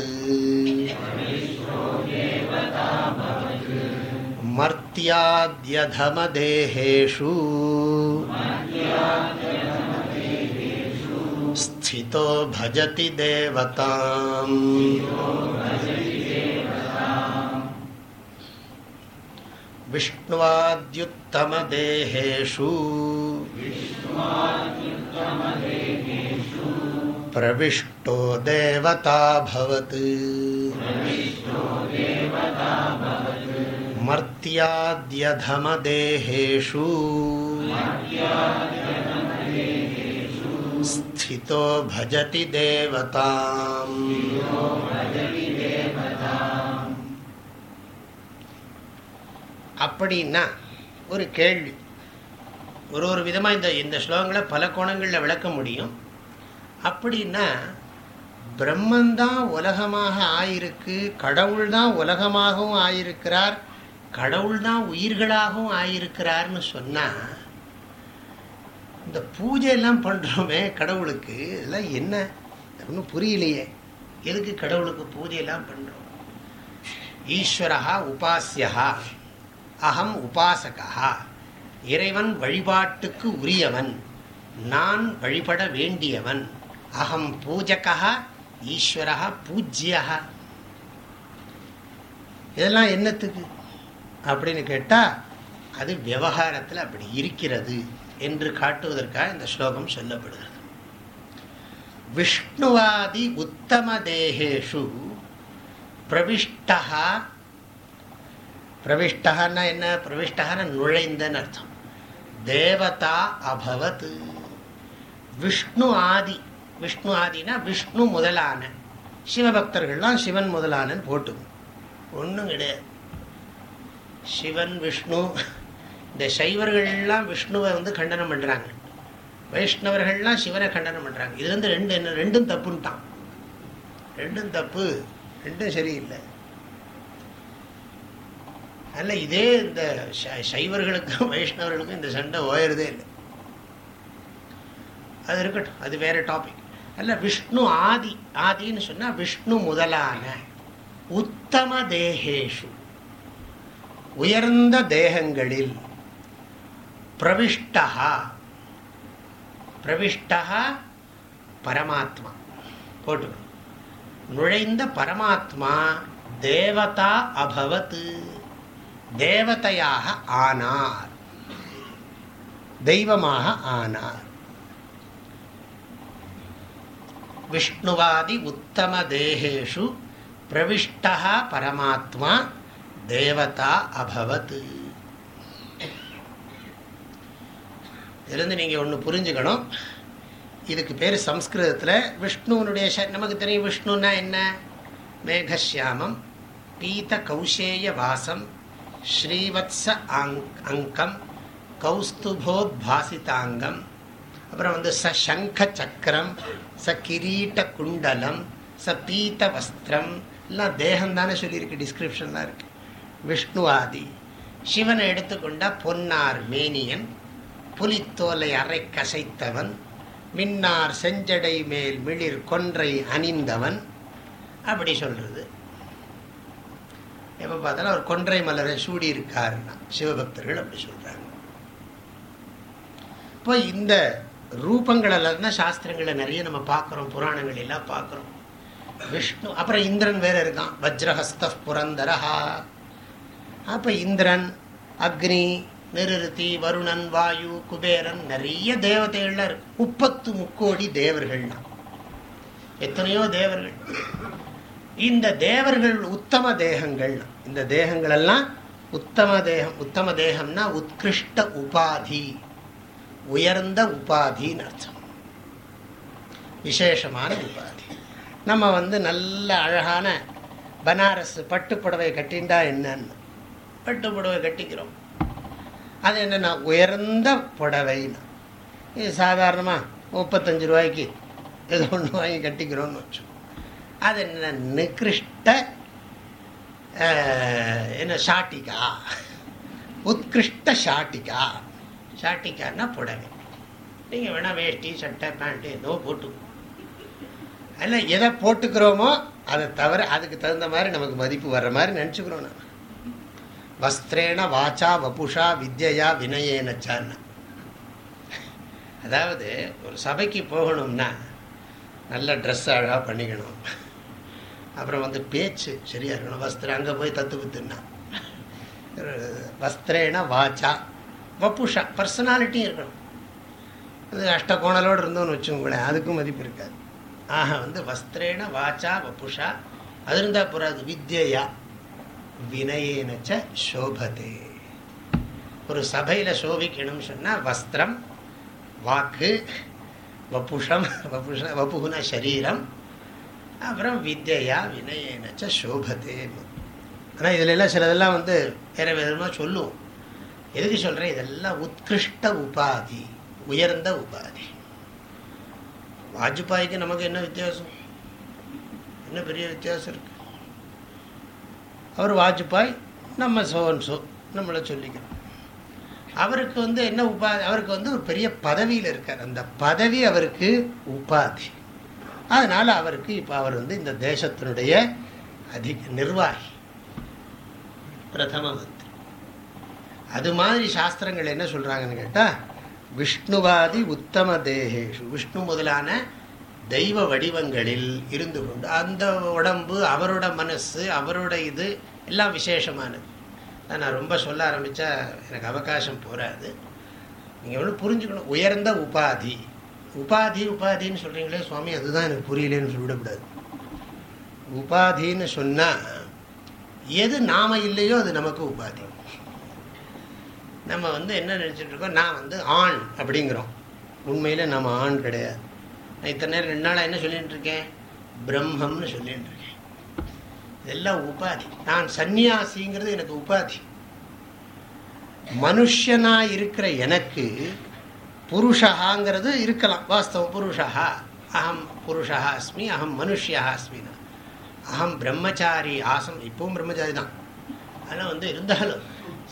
मर्त्याद्यधमदेहेषु स्थितो भजति देवताम्। विष्णुवाद्युत्तमदेहेषु प्रविष्टो देवताभवत् मर्त्याद्यधमदेहेषु स्थितो भजति देवताम् அப்படின்னா ஒரு கேள்வி ஒரு ஒரு விதமாக இந்த இந்த ஸ்லோகங்களை பல கோணங்களில் விளக்க முடியும் அப்படின்னா பிரம்மந்தான் உலகமாக ஆயிருக்கு கடவுள் தான் உலகமாகவும் ஆயிருக்கிறார் கடவுள் தான் உயிர்களாகவும் ஆயிருக்கிறார்னு சொன்னால் இந்த பூஜையெல்லாம் பண்ணுறோமே கடவுளுக்கு இதெல்லாம் என்ன? ஒன்றும் புரியலையே. எதுக்கு கடவுளுக்கு பூஜையெல்லாம் பண்ணுறோம் ஈஸ்வரா உபாசியா அகம் உபாசகா இறைவன் வழிபாட்டுக்கு உரியவன் நான் வழிபட வேண்டியவன். அகம் பூஜகா ஈஸ்வரா பூஜ்யா இதெல்லாம் என்னத்துக்கு? அப்படின்னு கேட்டால் அது விவகாரத்தில் அப்படி இருக்கிறது. என்று காட்டுவதற்காக இந்த ஸ்லோகம் சொல்லப்படுகிறது. விஷ்ணுவாதி உத்தம தேகேஷு பிரவிஷ்டா பிரவிஷ்டகன்னா என்ன? பிரவிஷ்டகன நுழைந்தன்னு அர்த்தம். தேவதா அபவத். விஷ்ணு ஆதி. விஷ்ணு ஆதினா விஷ்ணு முதலான. சிவபக்தர்கள்லாம் சிவன் முதலானன்னு போட்டுக்கும் ஒன்றும் கிடையாது. சிவன் விஷ்ணு இந்த சைவர்கள்லாம் விஷ்ணுவை வந்து கண்டனம் பண்ணுறாங்க வைஷ்ணவர்கள்லாம் சிவனை கண்டனம் பண்ணுறாங்க இதுல இருந்து ரெண்டு என்ன ரெண்டும் தப்புன்ட்டான். ரெண்டும் தப்பு ரெண்டும் சரியில்லை. அதில் இதே இந்த சைவர்களுக்கும் வைஷ்ணவர்களுக்கும் இந்த சண்டை ஓயறதே இல்லை. அது இருக்கட்டும் அது வேற டாபிக் அல்ல விஷ்ணு ஆதி ஆதின்னு சொன்னால் விஷ்ணு முதலான உத்தம தேகேஷு. உயர்ந்த தேகங்களில் பிரவிஷ்டா. பிரவிஷ்டா பரமாத்மா. போட்டு நுழைந்த பரமாத்மா தேவதா அபவத். தேவதையாக ஆனார். தெய்வமாக ஆனார். விஷ்ணுவாதி உத்தம தேகேஷு பிரவிஷ்டா பரமாத்மா தேவதா அபவத். இதுலேருந்து நீங்கள் ஒன்று புரிஞ்சுக்கணும். இதுக்கு பேர் சம்ஸ்கிருதத்தில் விஷ்ணுவனுடைய நமக்கு தெரியும் விஷ்ணுன்னா என்ன? மேகசியாமம் பீத கௌசேய வாசம் ஸ்ரீவத்ஸ அங்கம் கௌஸ்துபோத்பாசிதாங்கம் அப்புறம் வந்து ச சங்க சக்கரம் ச கிரீட்ட குண்டலம் ச பீத்த வஸ்திரம் எல்லாம் தேகம் தானே சொல்லியிருக்கு டிஸ்கிரிப்ஷன்லாம் இருக்குது விஷ்ணுவாதி. சிவனை எடுத்துக்கொண்டால் பொன்னார் மேனியன் புலித்தோலை அரை கசைத்தவன் மின்னார் செஞ்சடை மேல் மிளிர் கொன்றை அணிந்தவன். அப்படி சொல்றது. எப்போ பார்த்தாலும் அவர் கொன்றை மலரை சூடி இருக்காருன்னா சிவபக்தர்கள் அப்படி சொல்றாங்க. இப்போ இந்த ரூபங்களெல்லாம் தான் சாஸ்திரங்களை நிறைய நம்ம பார்க்குறோம் புராணங்கள் எல்லாம் பார்க்குறோம். விஷ்ணு அப்புறம் இந்திரன் வேற இருக்கான். வஜ்ரஹஸ்த புரந்தரஹா. அப்போ இந்திரன் அக்னி நிருதி வருணன் வாயு குபேரன் நிறைய தேவதைகள்லாம் இருக்கு. முப்பத்து முக்கோடி தேவர்கள்னா எத்தனையோ தேவர்கள். இந்த தேவர்கள் உத்தம தேகங்கள். இந்த தேகங்கள் எல்லாம் உத்தம தேகம். உத்தம தேகம்னா உத்கிருஷ்ட உபாதி. உயர்ந்த உபாதின்னு அர்த்தம். விசேஷமான உபாதி. நம்ம வந்து நல்ல அழகான பனாரஸ் பட்டு புடவை கட்டிண்டா என்னன்னு? பட்டு புடவை கட்டிக்கிறோம். அது என்னென்னா உயர்ந்த புடவைன்னு இது சாதாரணமாக முப்பத்தஞ்சு ரூபாய்க்கு ஏதோ ஒன்று வாங்கி கட்டிக்கிறோன்னு வச்சோம் அது என்ன நிகிருஷ்ட என்ன ஷாட்டிகா? உத்கிருஷ்ட ஷாட்டிகா. ஷாட்டிக்கான்னா புடவை. நீங்கள் வேணால் வேஷ்டி சட்டை பேண்ட்டு ஏதோ போட்டுக்கோங்க அதில் எதை போட்டுக்கிறோமோ அதை தவிர அதுக்கு தகுந்த மாதிரி நமக்கு மதிப்பு வர்ற மாதிரி நினச்சிக்கிறோம் நம்ம வஸ்திரேன வாச்சா வபுஷா வித்யா வினயேனச்சான்னு அதாவது ஒரு சபைக்கு போகணும்னா நல்ல ட்ரெஸ் அழகாக பண்ணிக்கணும். அப்புறம் வந்து பேச்சு சரியாக இருக்கணும். வஸ்திரம் அங்கே போய் தத்து குத்துனா வஸ்திரேன வாச்சா வப்புஷா பர்சனாலிட்டியும் இருக்கணும். அது அஷ்டகோணலோடு இருந்தோம்னு வச்சுக்கோங்களேன் அதுக்கும் மதிப்பு இருக்காது. ஆக வந்து வஸ்திரேன வாச்சா வப்புஷா அது இருந்தால் போகிறாது வித்யா வினயேனச்ச சோபதே. ஒரு சபையில் சோபிக்கணும்னு சொன்னால் வஸ்திரம் வாக்கு வப்புஷம் வபுஷ வபுகுன சரீரம் அப்புறம் வித்யா வினயேனச்ச சோபத்தே ஆனால் இதில் எல்லாம் சிலதெல்லாம் வந்து வேறு விதமாக சொல்லுவோம். எதுக்கு சொல்கிறேன் இதெல்லாம் உத்கிருஷ்ட உபாதி உயர்ந்த உபாதி. வாஜ்பாய்க்கு நமக்கு என்ன வித்தியாசம்? என்ன பெரிய வித்தியாசம் இருக்குது அவர் வாஜ்பாய் நம்ம சோன்சோ நம்மளை சொல்லிக்கிறோம். அவருக்கு வந்து என்ன உபாதி அவருக்கு வந்து ஒரு பெரிய பதவியில் இருக்கார். அந்த பதவி அவருக்கு உபாதி. அதனால அவருக்கு இப்போ அவர் வந்து இந்த தேசத்தினுடைய அதிக நிர்வாகி பிரதம மந்திரி. அது மாதிரி சாஸ்திரங்கள் என்ன சொல்றாங்கன்னு கேட்டால் விஷ்ணுவாதி உத்தம தேகேஷு. விஷ்ணு முதலான தெய்வ வடிவங்களில் இருந்து கொண்டு அந்த உடம்பு அவரோட மனசு அவரோட இது எல்லாம் விசேஷமானது. நான் ரொம்ப சொல்ல ஆரம்பித்தா எனக்கு அவகாசம் போகாது நீங்கள் ஒன்று புரிஞ்சுக்கணும். உயர்ந்த உபாதி. உபாதி உபாதின்னு சொல்கிறீங்களே சுவாமி அதுதான் எனக்கு புரியலேன்னு சொல்லிவிடக்கூடாது. உபாதின்னு சொன்னால் எது நாம இல்லையோ அது நமக்கு உபாதி. நம்ம வந்து என்ன நினச்சிட்டு இருக்கோம்? நான் வந்து ஆண் அப்படிங்கிறோம். உண்மையில் நம்ம ஆண் கிடையாது. நான் இத்தனை நேரம் ரெண்டு நாளாக என்ன சொல்லிட்டு இருக்கேன்? பிரம்மம்னு சொல்லிட்டு இருக்கேன். இதெல்லாம் உபாதி. நான் சன்னியாசிங்கிறது எனக்கு உபாதி. மனுஷனா இருக்கிற எனக்கு புருஷகாங்கிறது இருக்கலாம். வாஸ்தவம் புருஷா அகம் புருஷா அஸ்மி அகம் மனுஷியா அஸ்மி அகம் பிரம்மச்சாரி ஆசம். இப்பவும் பிரம்மச்சாரி தான். அதெல்லாம் வந்து இருந்தாலும்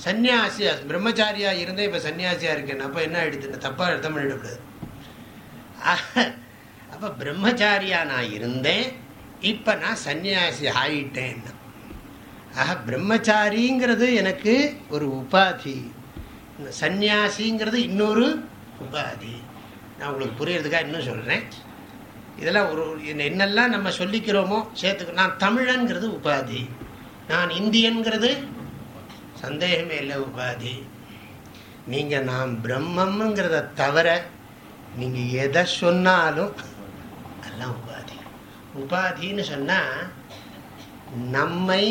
சன்னியாசியா பிரம்மச்சாரியாக இருந்தே இப்போ சன்னியாசியாக இருக்கேன். அப்போ என்ன ஆயிடுது தப்பாக அர்த்தம் பண்ணிடக்கூடாது. அப்போ பிரம்மச்சாரியா நான் இருந்தேன் இப்போ நான் சன்னியாசி ஆயிட்டேன். ஆக பிரம்மச்சாரிங்கிறது எனக்கு ஒரு உபாதி. சந்நியாசிங்கிறது இன்னொரு உபாதி. நான் உங்களுக்கு புரியறதுக்காக இன்னும் சொல்கிறேன் இதெல்லாம் ஒரு என்னெல்லாம் நம்ம சொல்லிக்கிறோமோ சேர்த்துக்க நான் தமிழன்கிறது உபாதி. நான் இந்தியன்கிறது சந்தேகமே இல்லை உபாதி. நீங்கள் நான் பிரம்மங்கிறத தவிர நீங்கள் எதை சொன்னாலும் அதெல்லாம் உபாதி. உபாதின்னு சொன்னால் நம்மை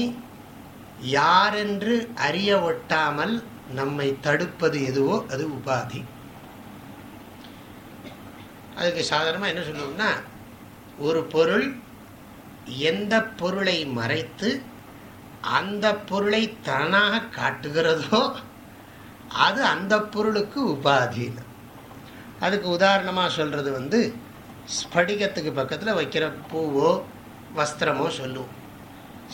யாரென்று அறிய ஒட்டாமல் நம்மை தடுப்பது எதுவோ அது உபாதி. அதுக்கு சாதாரணமாக என்ன சொல்லுவோம்னா ஒரு பொருள் எந்த பொருளை மறைத்து அந்த பொருளை தானாக காட்டுகிறதோ அது அந்த பொருளுக்கு உபாதி அதுக்கு உதாரணமாக சொல்கிறது வந்து ஸ்படிகத்துக்கு பக்கத்தில் வைக்கிற பூவோ வஸ்திரமோ சொல்லுவோம்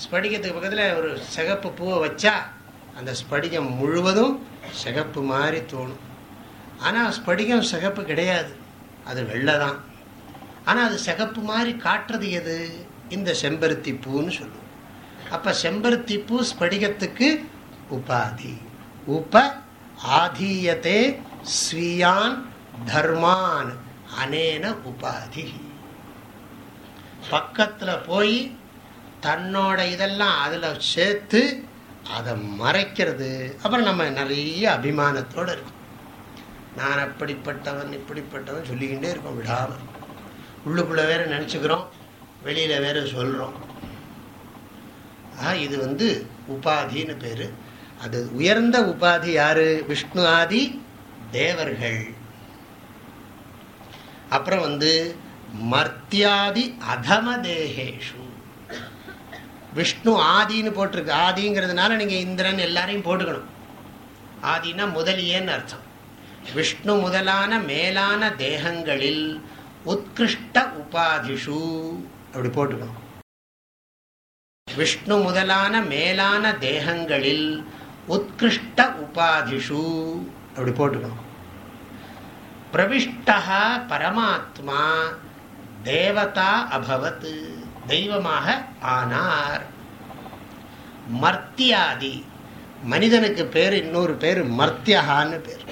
ஸ்படிகத்துக்கு பக்கத்தில் ஒரு சிகப்பு பூவை வச்சா அந்த ஸ்படிகம் முழுவதும் சிகப்பு மாதிரி தோணும். ஆனால் ஸ்படிகம் சிகப்பு கிடையாது. அது வெள்ளை தான் ஆனால் அது சிகப்பு மாதிரி காட்டுறது எது? இந்த செம்பருத்தி பூன்னு சொல்லுவோம் அப்போ செம்பருத்தி பூ ஸ்படிகத்துக்கு உபாதி. உப ஆதீயத்தே ஸ்வீயான் தர்மான். அனேன உபாதி பக்கத்தில் போய் தன்னோட இதெல்லாம் அதில் சேர்த்து அதை மறைக்கிறது. அப்புறம் நம்ம நிறைய அபிமானத்தோடு இருக்கும். நான் அப்படிப்பட்டவன் இப்படிப்பட்டவன் சொல்லிக்கிட்டே இருக்கோம் விடாமல் உள்ளுக்குள்ளே வேறு நினச்சிக்கிறோம் வெளியில் வேறு சொல்கிறோம் இது வந்து உபாதின்னு பேர். அது உயர்ந்த உபாதி யார்? விஷ்ணு ஆதி தேவர்கள். அப்புறம் வந்து மர்த்தியாதி அதம தேகேஷு விஷ்ணு ஆதின்னு போட்டிருக்கு. ஆதிங்கிறதுனால நீங்கள் இந்திரன் எல்லாரையும் போட்டுக்கணும். ஆதினா முதலியேன்னு அர்த்தம். விஷ்ணு முதலான மேலான தேகங்களில் உத்கிருஷ்ட உபாதிஷு. அப்படி போட்டுக்கணும். விஷ்ணு முதலான மேலான தேகங்களில் உத்கிருஷ்ட உபாதிஷு. அப்படி போட்டுக்கணும். பிரவிஷ்டா பரமாத்மா தேவதா அபவத் தெய்வமாக ஆனார். மர்த்தியாதி மனிதனுக்கு பேர் இன்னொரு பேர் மர்த்தியகான்னு பேர்.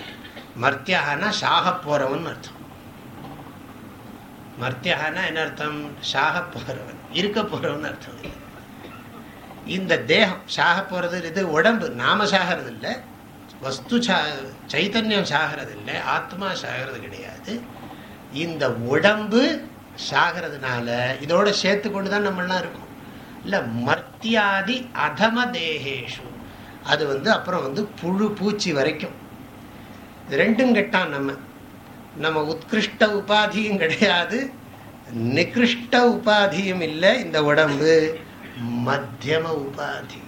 மர்த்தியகானா சாக போறவன் அர்த்தம். மர்த்தியகானா என்ன அர்த்தம்? சாக போறவன் இருக்க போறவன் அர்த்தம். இந்த தேகம் சாக போறது இது உடம்பு நாம சாகிறது இல்லை வஸ்து சா சைத்தன்யம் சாகிறது இல்லை ஆத்மா சாகிறது கிடையாது. இந்த உடம்பு சாகிறதுனால இதோட சேர்த்து கொண்டு தான் நம்மளாம் இருக்கும். இல்லை மர்த்தியாதி அதம தேகேஷு. அது வந்து அப்புறம் வந்து புழு பூச்சி வரைக்கும். ரெண்டும் கெட்டான் நம்ம. நம்ம உத்கிருஷ்ட உபாதியும் கிடையாது நிகிருஷ்ட உபாதியும் இல்லை. இந்த உடம்பு மத்தியம உபாதி.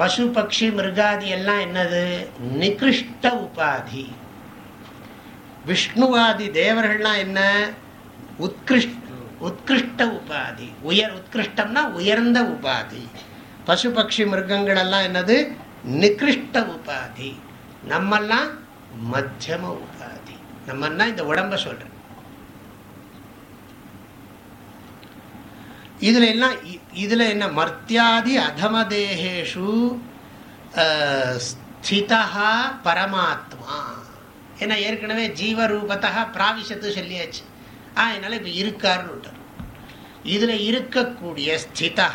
பசு பக்ஷி மிருகாதி எல்லாம் என்னது? நிகிருஷ்ட உபாதி. விஷ்ணுவாதி தேவர்கள்லாம் என்ன? உத்கிருஷ்ட உத்கிருஷ்ட உபாதி. உயர் உத்கிருஷ்டம்னா உயர்ந்த உபாதி. பசு பக்ஷி மிருகங்கள் எல்லாம் என்னது? நிகிருஷ்ட உபாதி. நம்மெல்லாம் மத்தியம உபாதி. நம்மன்னா இந்த உடம்ப சொல்ற இதில் எல்லாம் இதில் என்ன மர்த்தியாதி அதமதேகேஷு ஸ்திதா பரமாத்மா. ஏன்னா ஏற்கனவே ஜீவரூபத்தா பிராவிசத்து சொல்லியாச்சு. ஆ என்னால் இப்போ இருக்காருன்னு விட்டார். இதில் இருக்கக்கூடிய ஸ்திதா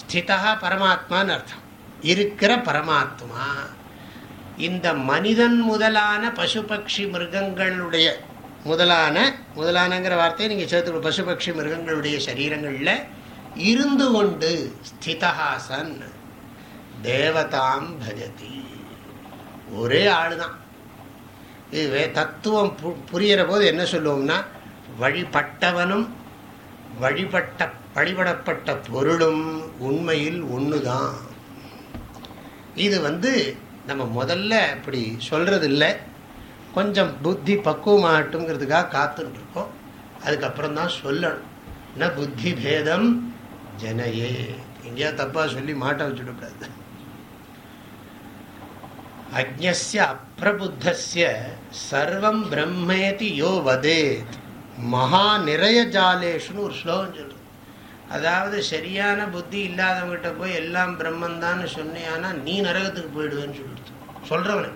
ஸ்திதா பரமாத்மான்னு அர்த்தம். இருக்கிற பரமாத்மா இந்த மனிதன் முதலான பசு பக்ஷி மிருகங்களுடைய முதலான முதலானங்கிற வார்த்தையை நீங்கள் சேர்த்துக்கணும். பசு பக்ஷி மிருகங்களுடைய சரீரங்களில் இருந்து கொண்டு ஸ்திதஹாசன் தேவதாம் பஜதி. ஒரே ஆள் தான் இதுவே தத்துவம் புரிகிற போது என்ன சொல்லுவோம்னா வழிபட்டவனும் வழிபட்ட வழிபடப்பட்ட பொருளும் உண்மையில் ஒன்று தான் இது வந்து நம்ம முதல்ல இப்படி சொல்கிறது இல்லை கொஞ்சம் புத்தி பக்குவமாகட்டுங்கிறதுக்காக காத்துட்ருக்கோம் அதுக்கப்புறம் தான் சொல்லணும். என்ன புத்தி பேதம்? ஜனையே. எங்கேயா தப்பாக சொல்லி மாட்ட வச்சுடக்கூடாது அக்ஞஸ்ய அப்பிரபுத்தஸ்ய சர்வம் பிரம்மேதி யோ வதேத். மகா நிறைய ஜாலேஷுன்னு ஒரு ஸ்லோகம் சொல்லுது. அதாவது சரியான புத்தி இல்லாதவங்ககிட்ட போய் எல்லாம் பிரம்மந்தான்னு சொன்னியானா நீ நரகத்துக்கு போயிடுவேன்னு சொல்லிட்டு சொல்கிறவனே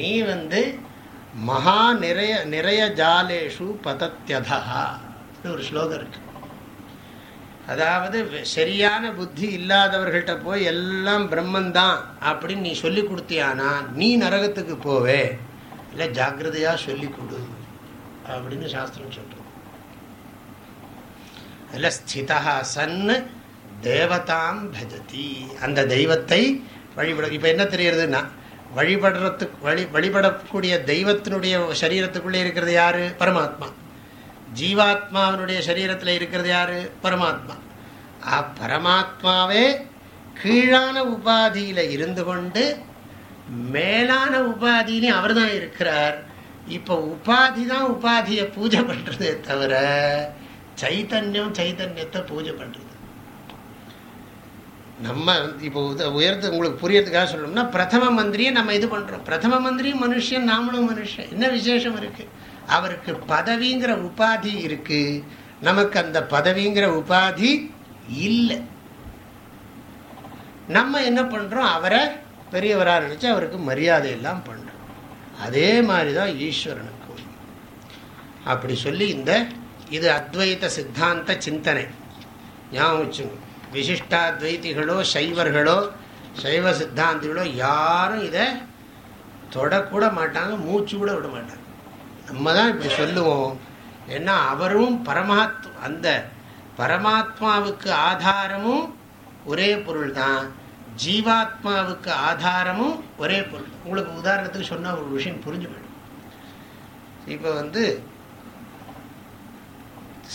நீ வந்து மகா நிறைய நிறைய ஜாலேஷு பதத்தியதா ஒரு ஸ்லோகம் இருக்கு. அதாவது சரியான புத்தி இல்லாதவர்கள்ட்ட போய் எல்லாம் பிரம்மந்தான் அப்படின்னு நீ சொல்லி கொடுத்தியானா நீ நரகத்துக்கு போவே. இல்லை ஜாக்கிரதையாக சொல்லி கொடு அப்படின்னு சாஸ்திரம் சொல்கிறோம் அதில் ஸ்திதா சன் தேவதாம் பஜதி. அந்த தெய்வத்தை வழிபட. இப்போ என்ன தெரியறதுன்னா வழிபடுறதுக்கு வழி வழிபடக்கூடிய தெய்வத்தினுடைய சரீரத்துக்குள்ளே இருக்கிறது யாரு? பரமாத்மா. ஜீவாத்மாவினுடைய சரீரத்தில் இருக்கிறது யாரு? பரமாத்மா. ஆ பரமாத்மாவே கீழான உபாதியில் இருந்து கொண்டு மேலான உபாதியிலையும் அவர் தான் இருக்கிறார். இப்போ உபாதி தான் உபாதியை பூஜை பண்ணுறதே தவிர சைத்தன்யம் சைத்தன்யத்தை பூஜை பண்ணுறது நம்ம இப்போ உயர்த்து உங்களுக்கு புரியறதுக்காக சொல்லணும்னா பிரதம மந்திரியை நம்ம இது பண்ணுறோம் பிரதம மந்திரியும் மனுஷன் நாமளும் மனுஷன். என்ன விசேஷம் இருக்குது அவருக்கு பதவிங்கிற உபாதி இருக்கு. நமக்கு அந்த பதவிங்கிற உபாதி இல்லை. நம்ம என்ன பண்ணுறோம் அவரை பெரியவராக நினச்சி அவருக்கு மரியாதை எல்லாம் பண்ணுறோம் அதே மாதிரி தான் ஈஸ்வரனுக்கும். அப்படி சொல்லி இந்த இது அத்வைத சித்தாந்த சிந்தனை. ஞாபகம் வச்சுங்க விசிஷ்டாத்வைத்திகளோ சைவர்களோ சைவ சித்தாந்திகளோ யாரும் இதை தொடக்கூட மாட்டாங்க மூச்சு கூட விட மாட்டாங்க. நம்ம தான் இப்படி சொல்லுவோம். ஏன்னா அவரும் பரமாத்மா அந்த பரமாத்மாவுக்கு ஆதாரமும் ஒரே பொருள் தான் ஜீவாத்மாவுக்கு ஆதாரமும் ஒரே பொருள். உங்களுக்கு உதாரணத்துக்கு சொன்னால் ஒரு விஷயம் புரிஞ்சு போயிடும். இப்போ வந்து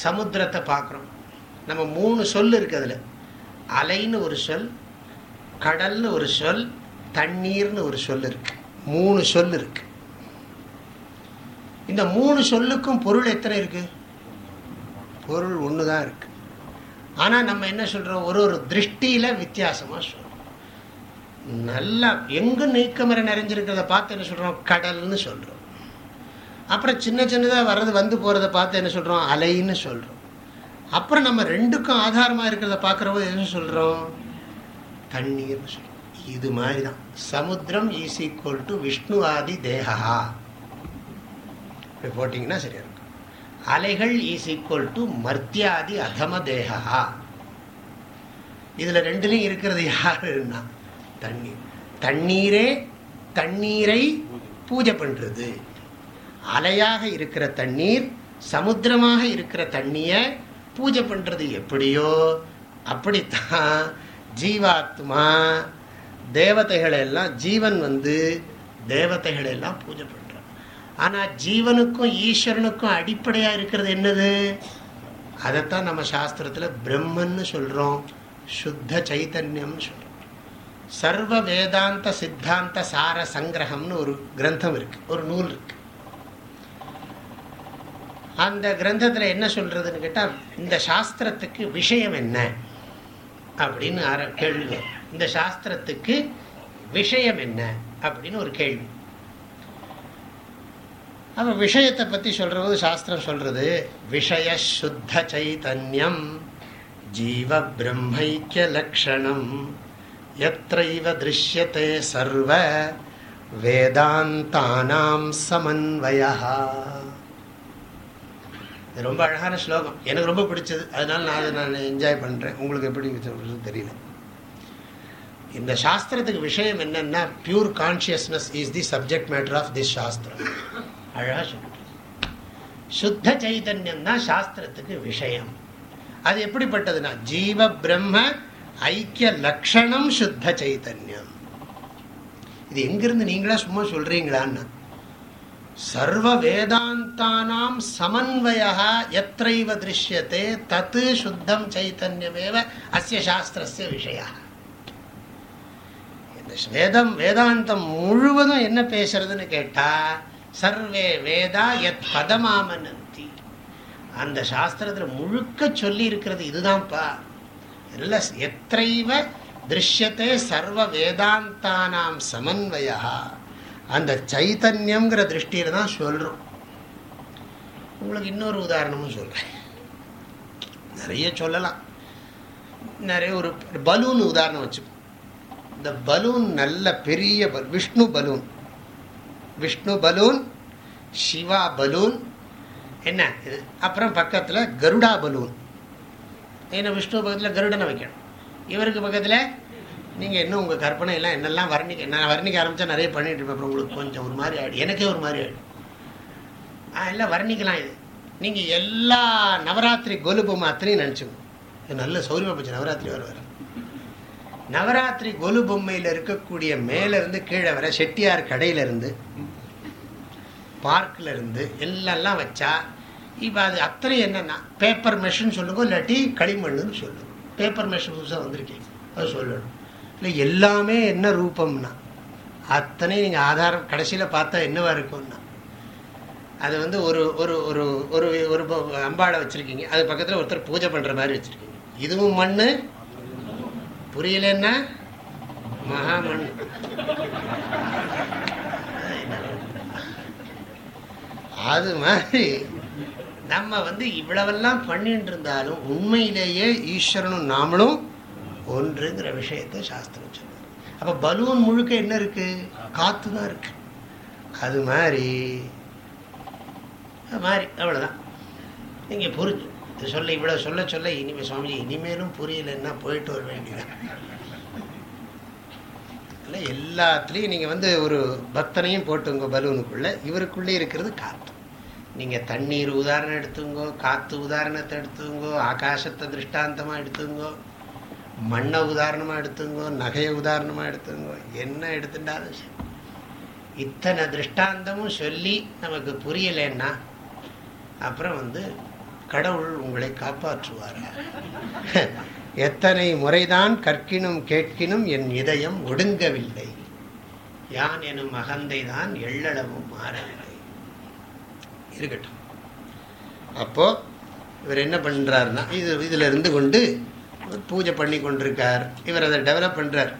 சமுத்திரத்தை பார்க்குறோம். நம்ம மூணு சொல் இருக்குது அதில். அலைன்னு ஒரு சொல் கடல்னு ஒரு சொல் தண்ணீர்னு ஒரு சொல் இருக்கு. மூணு சொல் இருக்கு. இந்த மூணு சொல்லுக்கும் பொருள் எத்தனை இருக்கு? பொருள் ஒன்று தான் இருக்கு. ஆனால் நம்ம என்ன சொல்கிறோம் ஒரு ஒரு திருஷ்டியில் வித்தியாசமாக சொல்கிறோம் நல்லா எங்கு நீக்கமரை நிறைஞ்சிருக்கிறத பார்த்து என்ன சொல்கிறோம் கடல்னு சொல்கிறோம் அப்புறம் சின்ன சின்னதாக வர்றது வந்து போகிறத பார்த்து என்ன சொல்கிறோம் அலைன்னு சொல்கிறோம் அப்புறம் நம்ம ரெண்டுக்கும் ஆதாரமாக இருக்கிறத பார்க்குறவோ என்ன சொல்கிறோம் தண்ணீர்னு சொல்கிறோம் இது மாதிரி தான் சமுத்திரம் இஸ் ஈக்குவல் டு விஷ்ணு ஆதி தேகா. இப்படி போட்டிங்கன்னா சரியா இருக்கும். அலைகள் இஸ் ஈக்குவல் டு மர்த்தியாதி அதம தேகா. இதில் ரெண்டுலையும் இருக்கிறது யாருன்னா? தண்ணீர். தண்ணீரே தண்ணீரை பூஜை பண்ணுறது அலையாக இருக்கிற தண்ணீர் சமுத்திரமாக இருக்கிற தண்ணியை பூஜை பண்ணுறது எப்படியோ அப்படித்தான் ஜீவாத்மா தேவதைகளை எல்லாம் ஜீவன் வந்து தேவதைகளை எல்லாம் பூஜை பண்ணுறான் ஆனால் ஜீவனுக்கும் ஈஸ்வரனுக்கும் அடிப்படையாக இருக்கிறது என்னது? அதைத்தான் நம்ம சாஸ்திரத்தில் பிரம்மன்னு சொல்கிறோம் சுத்த சைத்தன்யம்னு சொல்கிறோம் சர்வ வேதாந்த சித்தாந்த சார சங்கிரகம்னு ஒரு கிரந்தம் இருக்கு. ஒரு நூல் இருக்கு. அந்த கிரந்தத்தில் என்ன சொல்றதுன்னு கேட்டால் இந்த சாஸ்திரத்துக்கு விஷயம் என்ன? அப்படின்னு கேள்வி இந்த சாஸ்திரத்துக்கு விஷயம் என்ன? அப்படின்னு ஒரு கேள்வி. அப்போ விஷயத்தை பற்றி சொல்கிறது சாஸ்திரம் சொல்கிறது விஷய சுத்த சைதன்யம் ஜீவ பிரம்மைக்கிய லக்ஷணம். எத்தைவ திருஷ்யத்தை சர்வ வேதாந்தானாம் சமன்வயா இது ரொம்ப அழகான ஸ்லோகம். எனக்கு ரொம்ப பிடிச்சது. அதனால நான் அதை நான் என்ஜாய் பண்ணுறேன் உங்களுக்கு எப்படி சொல்கிறது தெரியல. இந்த சாஸ்திரத்துக்கு விஷயம் என்னன்னா pure consciousness is the subject matter of this சாஸ்திரம். அழகாக சுத்த சைதன்யம் தான் சாஸ்திரத்துக்கு விஷயம். அது எப்படிப்பட்டதுன்னா ஜீவ பிரம்ம ஐக்கிய லக்ஷணம் சுத்த சைதன்யம். இது எங்கிருந்து நீங்களா சும்மா சொல்றீங்களான்னு. சர்வ வேதாந்தானாம் சமன்வயா எத்தைவ திருஷ்யத்தே தத்து சுத்தம் சைத்தன்யமேவ அஸ்ய சாஸ்திரஸ்ய விஷயா வேதம் வேதாந்தம் முழுவதும் என்ன பேசுறதுன்னு கேட்டா சர்வே வேதா எத் பதமாமனந்தி. அந்த சாஸ்திரத்தில் முழுக்க சொல்லி இருக்கிறது இதுதான்ப்பா. இல்லை எத்தைவ திருஷ்யத்தை சர்வ வேதாந்தானாம் சமன்வயா அந்த சைத்தன்யம்ங்கிற திருஷ்டியில தான் சொல்கிறோம் உங்களுக்கு இன்னொரு உதாரணமும் சொல்கிறேன் நிறைய சொல்லலாம். நிறைய ஒரு பலூன் உதாரணம் வச்சு இந்த பலூன் நல்ல பெரிய Vishnu balloon. Vishnu balloon Shiva balloon என்ன அப்புறம் பக்கத்தில் கருடா பலூன். ஏன்னா விஷ்ணு பக்கத்தில் கருடனை வைக்கணும். இவருக்கு பக்கத்தில் நீங்கள் இன்னும் உங்கள் கற்பனை எல்லாம் என்னெல்லாம் வர்ணிக்க நான் வர்ணிக்க ஆரம்பித்தா நிறைய பண்ணிட்டு இருப்பேன். அப்புறம் உங்களுக்கு கொஞ்சம் ஒரு மாதிரி ஆகிடும் எனக்கே ஒரு மாதிரி ஆகிடும் ஆ எல்லாம் வர்ணிக்கலாம் இது. நீங்கள் எல்லா நவராத்திரி கொலுபு மாத்திரையும் நினச்சிக்கணும். இது நல்ல சௌரியமாக போச்சு. நவராத்திரி வர வர. நவராத்திரி கொலு பொம்மையில் இருக்கக்கூடிய மேலேருந்து கீழே வர செட்டியார் கடையிலேருந்து பார்க்கிலிருந்து எல்லாம் வச்சா இப்போ அது அத்தனை என்னென்னா பேப்பர் மெஷின்னு சொல்லுங்க இல்லாட்டி களிமண்ணுன்னு சொல்லுங்க. பேப்பர் மெஷின் புதுசாக வந்திருக்கீங்க அது சொல்லணும். இல்லை எல்லாமே என்ன ரூபம்னா? அத்தனை நீங்கள் ஆதாரம் கடைசியில் பார்த்தா என்னவா இருக்கும்னா? அது வந்து ஒரு ஒரு ஒரு ஒரு ஒரு அம்பாடை வச்சுருக்கீங்க. அது பக்கத்தில் ஒருத்தர் பூஜை பண்ணுற மாதிரி வச்சுருக்கீங்க. இதுவும் மண் புரியலன்னா? மகா மண் அது மாதிரி நம்ம வந்து இவ்வளவெல்லாம் பண்ணிட்டு இருந்தாலும் உண்மையிலேயே ஈஸ்வரனும் நாமளும் ஒன்றுங்கிற விஷயத்தை சாஸ்திரம் சொல்லுது. அப்போ பலூன் முழுக்க என்ன இருக்கு? காத்து தான் இருக்கு. அது மாதிரி அது மாதிரி அவ்வளோதான் நீங்கள் புரிஞ்சு இது சொல்ல இவ்வளோ சொல்ல சொல்ல இனிமேல் சுவாமி இனிமேலும் புரியலன்னா போயிட்டு வர வேண்டியதான் இல்லை எல்லாத்துலேயும் நீங்கள் வந்து ஒரு பக்தனையும் போட்டுங்க பலூனுக்குள்ளே இவருக்குள்ளே இருக்கிறது காற்று. நீங்கள் தண்ணீர் உதாரணம் எடுத்துங்கோ காற்று உதாரணத்தை எடுத்துங்கோ ஆகாசத்தை திருஷ்டாந்தமாக எடுத்துங்கோ மண்ணை உதாரணமாக எடுத்துங்கோ நகையை உதாரணமாக எடுத்துங்கோ. என்ன எடுத்துட்டாலும் சரி. இத்தனை திருஷ்டாந்தமும் சொல்லி நமக்கு புரியலைன்னா அப்புறம் வந்து கடவுள் உங்களை காப்பாற்றுவார்? எத்தனை முறைதான் கற்கினும் கேட்கினும் என் இதயம் ஒடுங்கவில்லை. யான் எனும் அகந்தை தான் எள்ளளவும் மாறவில்லை. இருக்கட்டும். அப்போ இவர் என்ன பண்ணுறாருன்னா இது இதில் இருந்து கொண்டு பூஜை பண்ணி கொண்டிருக்கார். இவர் அதை டெவலப் பண்ணுறார்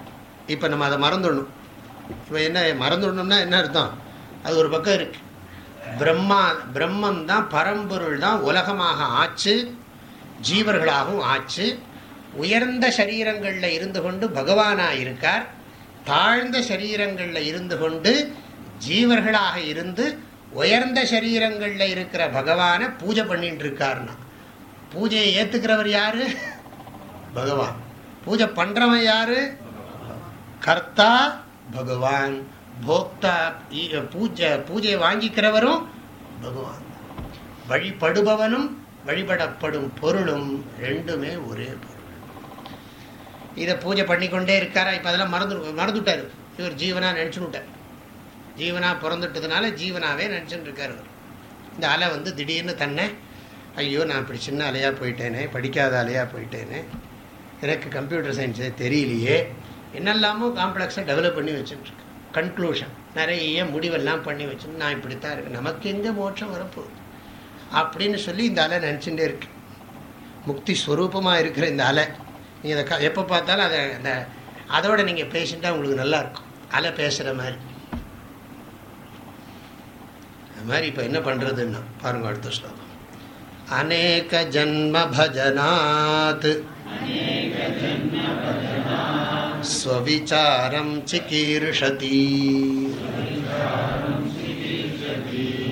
இப்போ நம்ம அதை மறந்துடணும். இப்போ என்ன மறந்துடணும்னா என்ன அர்த்தம்? அது ஒரு பக்கம் இருக்கு. பிரம்மா பிரம்மம் தான் பரம்பொருள் தான் உலகமாக ஆச்சு ஜீவர்களாகவும் ஆச்சு. உயர்ந்த சரீரங்களில் இருந்து கொண்டு பகவானாக இருக்கார். தாழ்ந்த சரீரங்களில் இருந்து கொண்டு ஜீவர்களாக இருந்து உயர்ந்த சரீரங்களில் இருக்கிற பகவானை பூஜை பண்ணிட்டு இருக்காருன்னா. பூஜையை ஏற்றுக்கிறவர் யாரு? பகவான். பூஜை பண்ணுறவன் யாரு? கர்த்தா பகவான். போக்தா பூஜை பூஜையை வாங்கிக்கிறவரும் பகவான். வழிபடுபவனும் வழிபடப்படும் பொருளும் ரெண்டுமே ஒரே பொருள். இதை பூஜை பண்ணிக்கொண்டே இருக்காரா? இப்போ அதெல்லாம் மறந்து மறந்துட்டார். இவர் ஜீவனா நினச்சுட்டார் ஜீவனா பிறந்துட்டதுனால ஜீவனாகவே நினச்சிட்டு இருக்கார் அவர் இந்த அலை வந்து திடீர்னு தன்னை ஐயோ நான் இப்படி சின்ன அலையாக போயிட்டேனே படிக்காத அலையாக போயிட்டேனே எனக்கு கம்ப்யூட்டர் சயின்ஸே தெரியலையே. என்னெல்லாமோ காம்ப்ளெக்ஸாக டெவலப் பண்ணி வச்சுட்டுருக்கேன் கன்க்ளூஷன் நிறைய முடிவெல்லாம் பண்ணி வச்சுன்னு நான் இப்படித்தான் இருக்கேன். நமக்கு எங்கே மோட்சம் வரப்போகுது? அப்படின்னு சொல்லி இந்த அலை நினச்சிட்டே இருக்கு முக்தி ஸ்வரூபமாக இருக்கிற இந்த அலை நீங்கள் அதை க எப்போ பார்த்தாலும் அதை அந்த அதோட நீங்கள் பேசிட்டால் உங்களுக்கு நல்லாயிருக்கும் அலை பேசுகிற மாதிரி. அது மாதிரி இப்போ என்ன பண்ணுறதுன்னா பாருங்க அடுத்த ஸ்லோகம். அநேக ஜன்ம பஜனாத். स्वविचारं चिकीर्षति।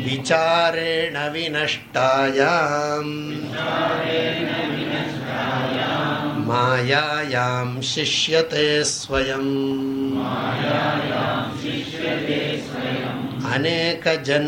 विचारेण विनष्टायाम्। मायायां शिष्यते स्वयम्। अनेकजन्मभजनात्।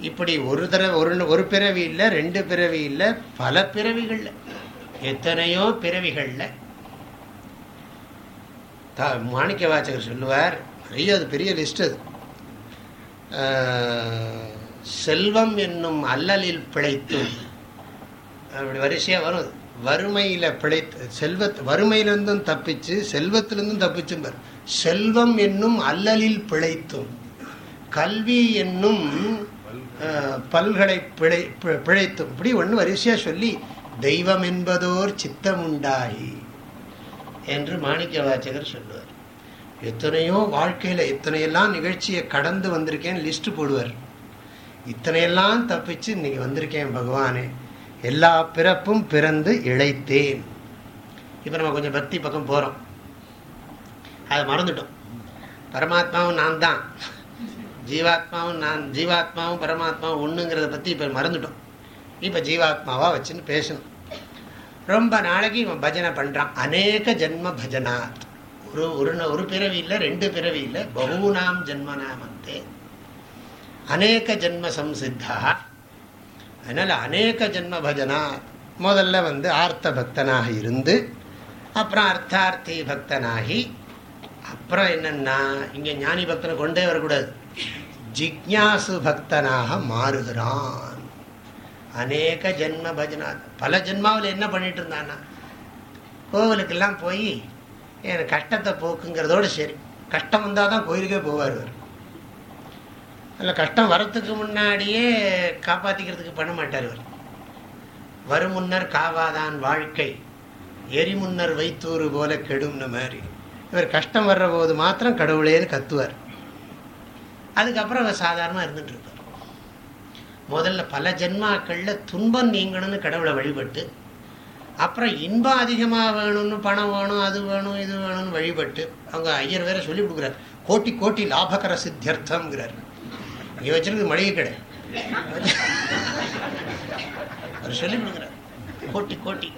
இப்படி ஒரு தடவை ஒரு ஒரு பிறவி இல்லை ரெண்டு பிறவி இல்லை பல பிறவிகள்ல. எத்தனையோ பிறவிகளில். த மாணிக்க வாச்சகர் சொல்லுவார் நிறைய அது பெரிய லிஸ்ட் அது. செல்வம் என்னும் அல்லலில் பிழைத்தும் அப்படி வரிசையாக வரும் வறுமையில் பிழைத்து செல்வ வறுமையிலிருந்தும் தப்பிச்சு செல்வத்திலிருந்தும் தப்பிச்சும் செல்வம் என்னும் அல்லலில் பிழைத்தும் கல்வி என்னும் பல்களை பிழை பிழைத்தும். இப்படி ஒன்று வரிசையாக சொல்லி தெய்வம் என்பதோர் சித்தம் உண்டாகி என்று மாணிக்க வாச்சகர் சொல்லுவார். எத்தனையோ வாழ்க்கையில் எத்தனையெல்லாம் நிகழ்ச்சியை கடந்து வந்திருக்கேன்னு லிஸ்ட் போடுவார். இத்தனையெல்லாம் தப்பிச்சு இன்னைக்கு வந்திருக்கேன் பகவானே. எல்லா பிறப்பும் பிறந்து இழைத்தேன். இப்போ நம்ம கொஞ்சம் பக்தி பக்கம் போகிறோம் அதை மறந்துட்டோம். பரமாத்மாவும் நான் தான் ஜீவாத்மாவும் நான் ஜீவாத்மாவும் பரமாத்மாவும் ஒன்றுங்கிறத பற்றி இப்போ மறந்துட்டோம். இப்போ ஜீவாத்மாவாக வச்சுன்னு பேசணும். ரொம்ப நாளைக்கு இவன் பஜனை பண்ணுறான் அநேக ஜென்ம பஜனாத். ஒரு ஒரு ஒரு பிறவி இல்லை ரெண்டு பிறவி இல்லை ஜன்மனாக வந்து அநேக ஜென்ம சம்சித்தா. அதனால் அநேக ஜென்ம பஜனா முதல்ல வந்து ஆர்த்த பக்தனாக இருந்து அப்புறம் அர்த்தார்த்தி பக்தனாகி அப்புறம் என்னன்னா இங்கே ஞானி பக்தனை கொண்டே வரக்கூடாது. ஜிக்யாசு பக்தனாக மாறுகிறான். அநேக ஜென்ம பஜனா பல ஜென்மாவில் என்ன பண்ணிட்டு இருந்தான்னா கோவிலுக்கெல்லாம் போய் எனக்கு கஷ்டத்தை போக்குங்கிறதோடு சரி. கஷ்டம் வந்தால் தான் கோயிலுக்கே போவார் அதில் கஷ்டம் வரத்துக்கு முன்னாடியே காப்பாற்றிக்கிறதுக்கு பண்ண மாட்டார் இவர். வரும் முன்னர் காவாதான் வாழ்க்கை எரி முன்னர் வைத்தூறு போல கெடும்ன மாதிரி. இவர் கஷ்டம் வர்ற போது மாத்திரம் கடவுளேன்னு கத்துவார். அதுக்கப்புறம் அவர் சாதாரணமாக இருந்துட்டு இருப்பார் முதல்ல பல ஜென்மாக்களில் துன்பம் நீங்கணும்னு கடவுளை வழிபட்டு அப்புறம் இன்பம் அதிகமாக வேணும்னு பணம் வேணும் அது வேணும் இது வேணும்னு வழிபட்டு அவங்க ஐயர் வேற சொல்லி கொடுக்குறார். கோட்டி கோட்டி லாபகர சித்தியர்த்தம்ங்கிறார். இங்கே வச்சிருக்கு மளிகை கடை. அவர் சொல்லி கொடுக்குறார். கோட்டி கோட்டி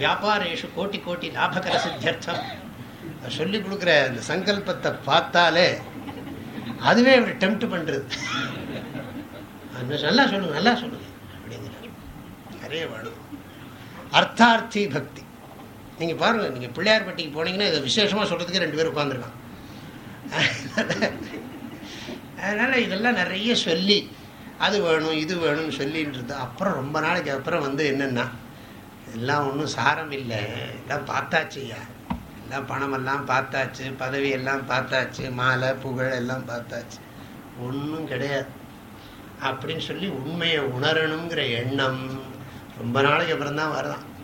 வியாபாரேஷு கோட்டி கோட்டி லாபகர சித்தியர்த்தம். அவர் சொல்லி கொடுக்குற அந்த சங்கல்பத்தை பார்த்தாலே அதுவே அவர் டெம்ட் பண்ணுறது நல்லா சொல்லுங்க நல்லா சொல்லுங்க அப்படிங்கிறார் நிறைய வாழும் அர்த்தார்த்தி பக்தி. நீங்கள் பாருங்கள் நீங்கள் பிள்ளையார்பட்டிக்கு போனீங்கன்னா இதை விசேஷமாக சொல்கிறதுக்கே ரெண்டு பேர் உட்காந்துருக்கான் அதனால் இதெல்லாம் நிறைய சொல்லி அது வேணும் இது வேணும்னு சொல்லின்றது. அப்புறம் ரொம்ப நாளைக்கு அப்புறம் வந்து என்னென்னா எல்லாம் ஒன்றும் சாரம் இல்லை. எல்லாம் பார்த்தாச்சியா எல்லாம் பணமெல்லாம் பார்த்தாச்சு பதவி எல்லாம் பார்த்தாச்சு மாலை புகழ் எல்லாம் பார்த்தாச்சு. ஒன்றும் கிடையாது. அப்படின்னு சொல்லி உண்மையை உணரணுங்கிற எண்ணம் ரொம்ப நாளைக்கு அப்புறம் தான் வரலாம்